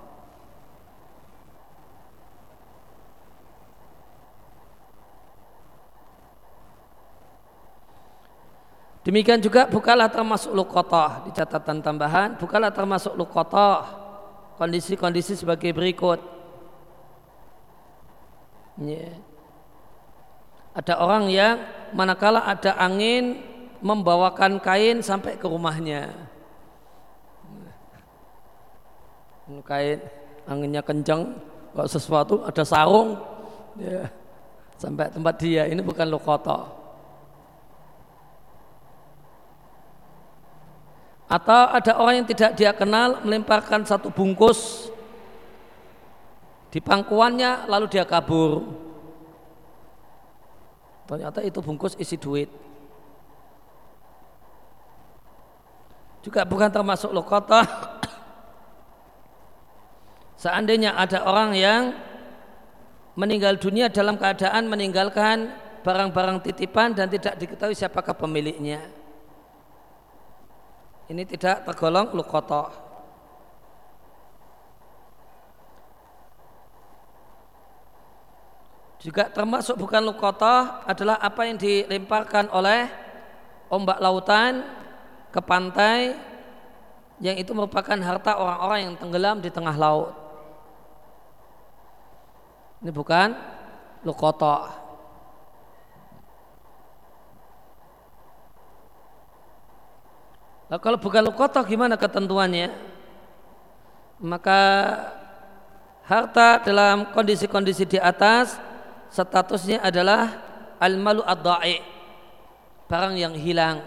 Demikian juga bukalah termasuk lukotoh di catatan tambahan, bukalah termasuk lukotoh kondisi-kondisi sebagai berikut. Yeah. Ada orang yang manakala ada angin membawakan kain sampai ke rumahnya. Kain anginnya kencang kalau sesuatu ada sarung. Ya, sampai tempat dia ini bukan lukoto atau ada orang yang tidak dia kenal melemparkan satu bungkus di pangkuannya lalu dia kabur. Ternyata itu bungkus isi duit. Juga bukan termasuk lokota seandainya ada orang yang meninggal dunia dalam keadaan meninggalkan barang-barang titipan dan tidak diketahui siapakah pemiliknya ini tidak tergolong lukotoh Juga termasuk bukan lukotoh adalah apa yang dilemparkan oleh ombak lautan ke pantai yang itu merupakan harta orang-orang yang tenggelam di tengah laut. Ini bukan lukotoh. Nah, kalau bukan lukotoh gimana ketentuannya? Maka harta dalam kondisi-kondisi di atas statusnya adalah al-malu ad-da'i barang yang hilang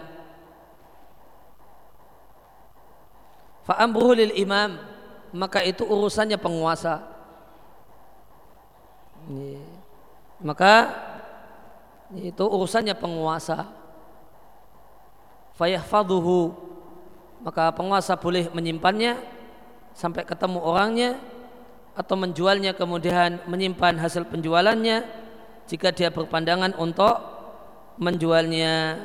fa'amruhu imam maka itu urusannya penguasa maka itu urusannya penguasa. Fayahfaduhu. Maka penguasa boleh menyimpannya sampai ketemu orangnya atau menjualnya kemudian menyimpan hasil penjualannya jika dia berpandangan untuk menjualnya.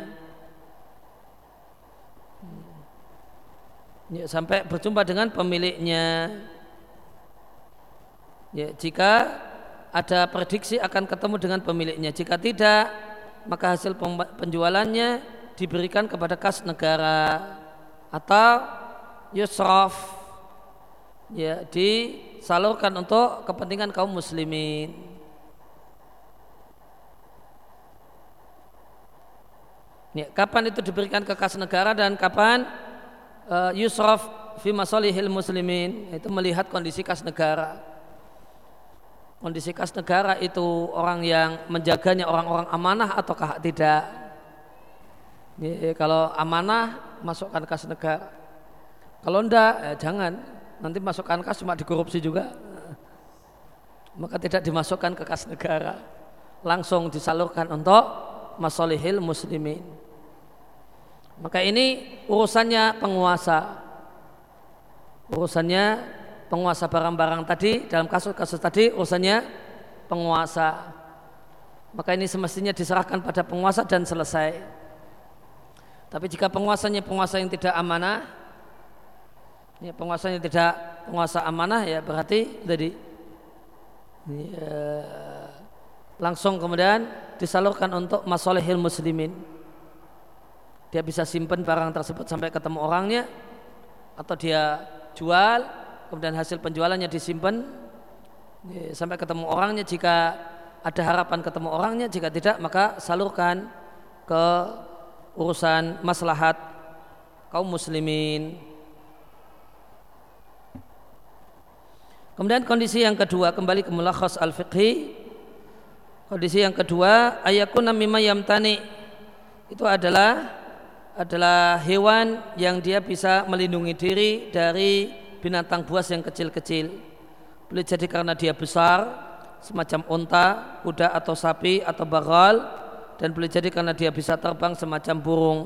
Ya, sampai berjumpa dengan pemiliknya. Ya, jika ada prediksi akan ketemu dengan pemiliknya jika tidak maka hasil penjualannya diberikan kepada kas negara atau yusraf ya di salurkan untuk kepentingan kaum muslimin. Ya, kapan itu diberikan ke kas negara dan kapan uh, yusraf fi masalihil muslimin itu melihat kondisi kas negara. Kondisi kas negara itu orang yang menjaganya orang-orang amanah ataukah tidak. Ya, kalau amanah masukkan kas negara. Kalau enggak ya jangan. Nanti masukkan kas cuma dikorupsi juga. Maka tidak dimasukkan ke kas negara. Langsung disalurkan untuk masolihil muslimin. Maka ini urusannya penguasa. Urusannya penguasa barang-barang tadi dalam kasus-kasus tadi urusannya penguasa. Maka ini semestinya diserahkan pada penguasa dan selesai. Tapi jika penguasanya penguasa yang tidak amanah ya, penguasanya tidak penguasa amanah ya berarti jadi ya, langsung kemudian disalurkan untuk masolehil muslimin. Dia bisa simpan barang tersebut sampai ketemu orangnya atau dia jual kemudian hasil penjualannya disimpan. Sampai ketemu orangnya. Jika ada harapan ketemu orangnya jika tidak maka salurkan ke urusan maslahat kaum muslimin. Kemudian kondisi yang kedua kembali ke mulakhas al-fiqhi. Kondisi yang kedua ayakuna mimma yamtani. Itu adalah adalah hewan yang dia bisa melindungi diri dari binatang buas yang kecil-kecil. Boleh jadi karena dia besar semacam unta, kuda atau sapi atau bagal dan boleh jadi karena dia bisa terbang semacam burung.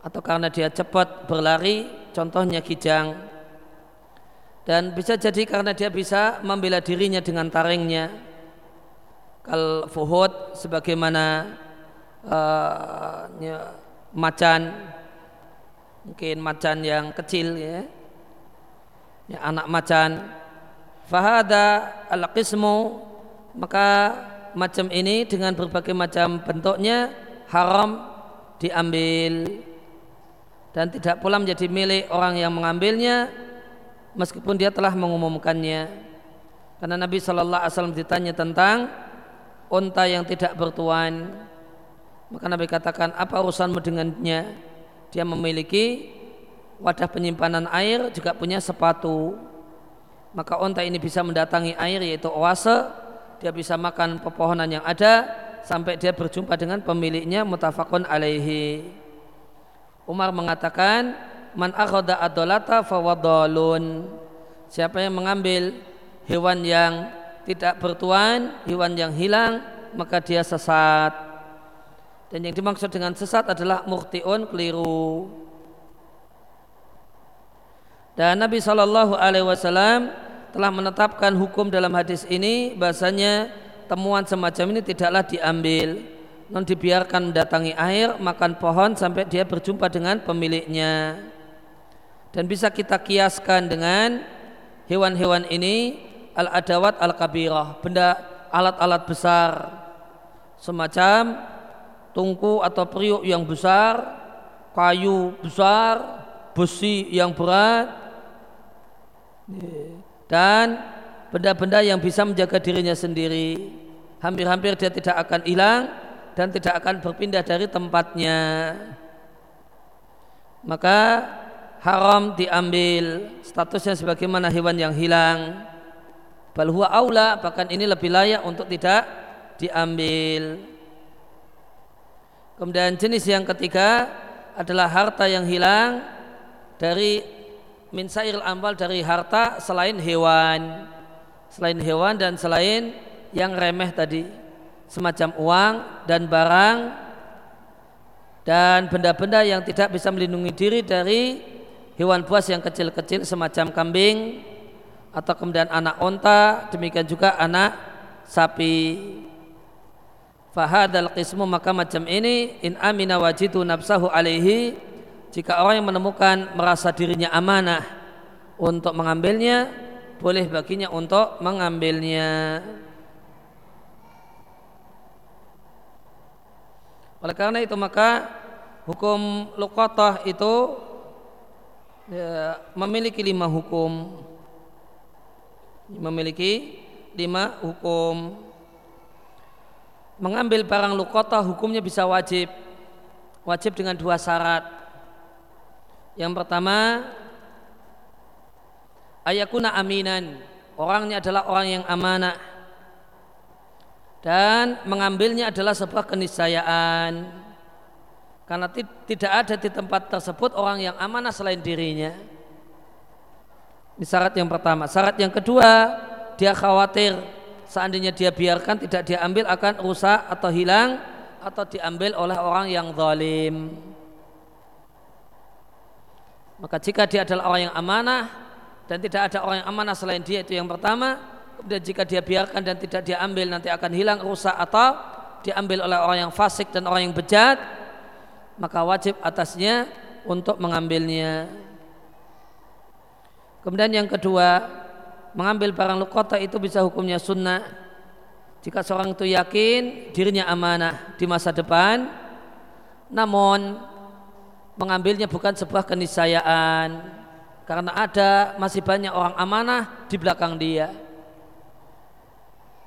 Atau karena dia cepat berlari contohnya kijang. Dan bisa jadi karena dia bisa membela dirinya dengan taringnya. Kal fuhud sebagaimana uh, macan mungkin macan yang kecil ya, ya anak macan. Fahada al qismu maka macam ini dengan berbagai macam bentuknya haram diambil. Dan tidak pula menjadi milik orang yang mengambilnya meskipun dia telah mengumumkannya. Karena Nabi Shallallahu Alaihi Wasallam ditanya tentang unta yang tidak bertuan. Maka Nabi katakan apa urusanmu dengannya? Dia memiliki wadah penyimpanan air juga punya sepatu. Maka onta ini bisa mendatangi air yaitu oase. Dia bisa makan pepohonan yang ada sampai dia berjumpa dengan pemiliknya mutafakun alaihi. Umar mengatakan man akhadha adolata fawadolun siapa yang mengambil hewan yang tidak bertuan hewan yang hilang maka dia sesat. Dan yang dimaksud dengan sesat adalah murtiun keliru dan Nabi Shallallahu Alaihi Wasallam telah menetapkan hukum dalam hadis ini bahasanya temuan semacam ini tidaklah diambil. Non dibiarkan mendatangi air makan pohon sampai dia berjumpa dengan pemiliknya. Dan bisa kita kiaskan dengan hewan-hewan ini al adawat al kabirah benda alat-alat besar semacam tungku atau periuk yang besar kayu besar besi yang berat dan benda-benda yang bisa menjaga dirinya sendiri. Hampir-hampir dia tidak akan hilang dan tidak akan berpindah dari tempatnya. Maka haram diambil statusnya sebagaimana hewan yang hilang. Bal huwa aula bahkan ini lebih layak untuk tidak diambil. Kemudian jenis yang ketiga adalah harta yang hilang dari min sairil amal dari harta selain hewan. Selain hewan dan selain yang remeh tadi. Semacam uang dan barang dan benda-benda yang tidak bisa melindungi diri dari hewan buas yang kecil-kecil semacam kambing atau kemudian anak onta demikian juga anak sapi. Fahadal qismu maka macam ini in amina wajidu nafsahu alaihi jika orang yang menemukan merasa dirinya amanah untuk mengambilnya boleh baginya untuk mengambilnya. Oleh karena itu maka hukum lukotah itu ya, memiliki lima hukum. Memiliki lima hukum. Mengambil barang lukotah hukumnya bisa wajib. Wajib dengan dua syarat yang pertama ayakuna aminan. Orangnya adalah orang yang amanah dan mengambilnya adalah sebuah keniscayaan karena tidak ada di tempat tersebut orang yang amanah selain dirinya. Ini syarat yang pertama. Syarat yang kedua, dia khawatir seandainya dia biarkan tidak diambil akan rusak atau hilang atau diambil oleh orang yang zalim. Maka jika dia adalah orang yang amanah dan tidak ada orang yang amanah selain dia itu yang pertama. Kemudian jika dia biarkan dan tidak dia ambil nanti akan hilang rusak atau diambil oleh orang yang fasik dan orang yang bejat maka wajib atasnya untuk mengambilnya. Kemudian yang kedua, mengambil barang lukota itu bisa hukumnya sunnah. Jika seorang itu yakin dirinya amanah di masa depan, namun mengambilnya bukan sebuah keniscayaan karena ada masih banyak orang amanah di belakang dia.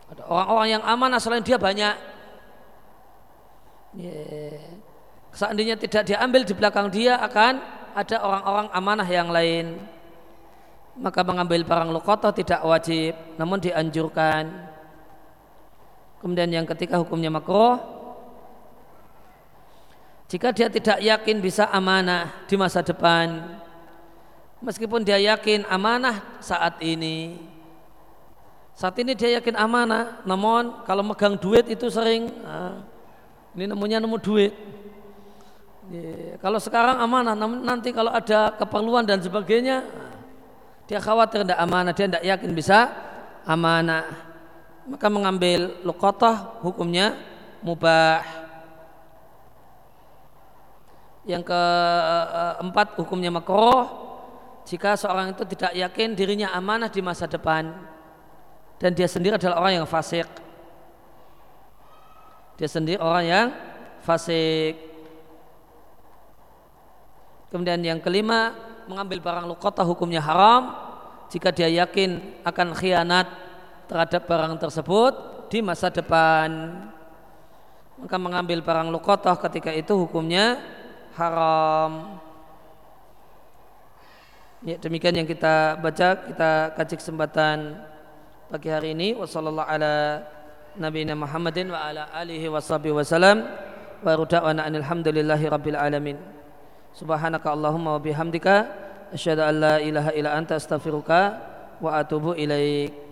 Ada orang-orang yang amanah selain dia banyak. Yeah. Seandainya tidak diambil di belakang dia akan ada orang-orang amanah yang lain. Maka mengambil barang lukoto tidak wajib, namun dianjurkan. Kemudian yang ketiga hukumnya makruh jika dia tidak yakin bisa amanah di masa depan, meskipun dia yakin amanah saat ini, saat ini dia yakin amanah, namun kalau megang duit itu sering, ah, ini namanya nemu duit. Kalau sekarang amanah, namun nanti kalau ada keperluan dan sebagainya, dia khawatir tidak amanah, dia tidak yakin bisa amanah. Maka mengambil lukotoh hukumnya mubah. Yang keempat hukumnya makroh jika seorang itu tidak yakin dirinya amanah di masa depan dan dia sendiri adalah orang yang fasik. Dia sendiri orang yang fasik. Kemudian yang kelima mengambil barang lukota hukumnya haram jika dia yakin akan khianat terhadap barang tersebut di masa depan. Maka mengambil barang lukotoh ketika itu hukumnya haram. Ya, demikian yang kita baca, kita kaji kesempatan pagi hari ini. Wassallallahu ala nabiyina Muhammadin wa ala alihi washabihi wasallam. Wa ruda'wana alhamdulillahi rabbil alamin. Subhanaka Allahumma wa bihamdika asyhadu an la ilaha illa anta astaghfiruka wa atubu ilaik.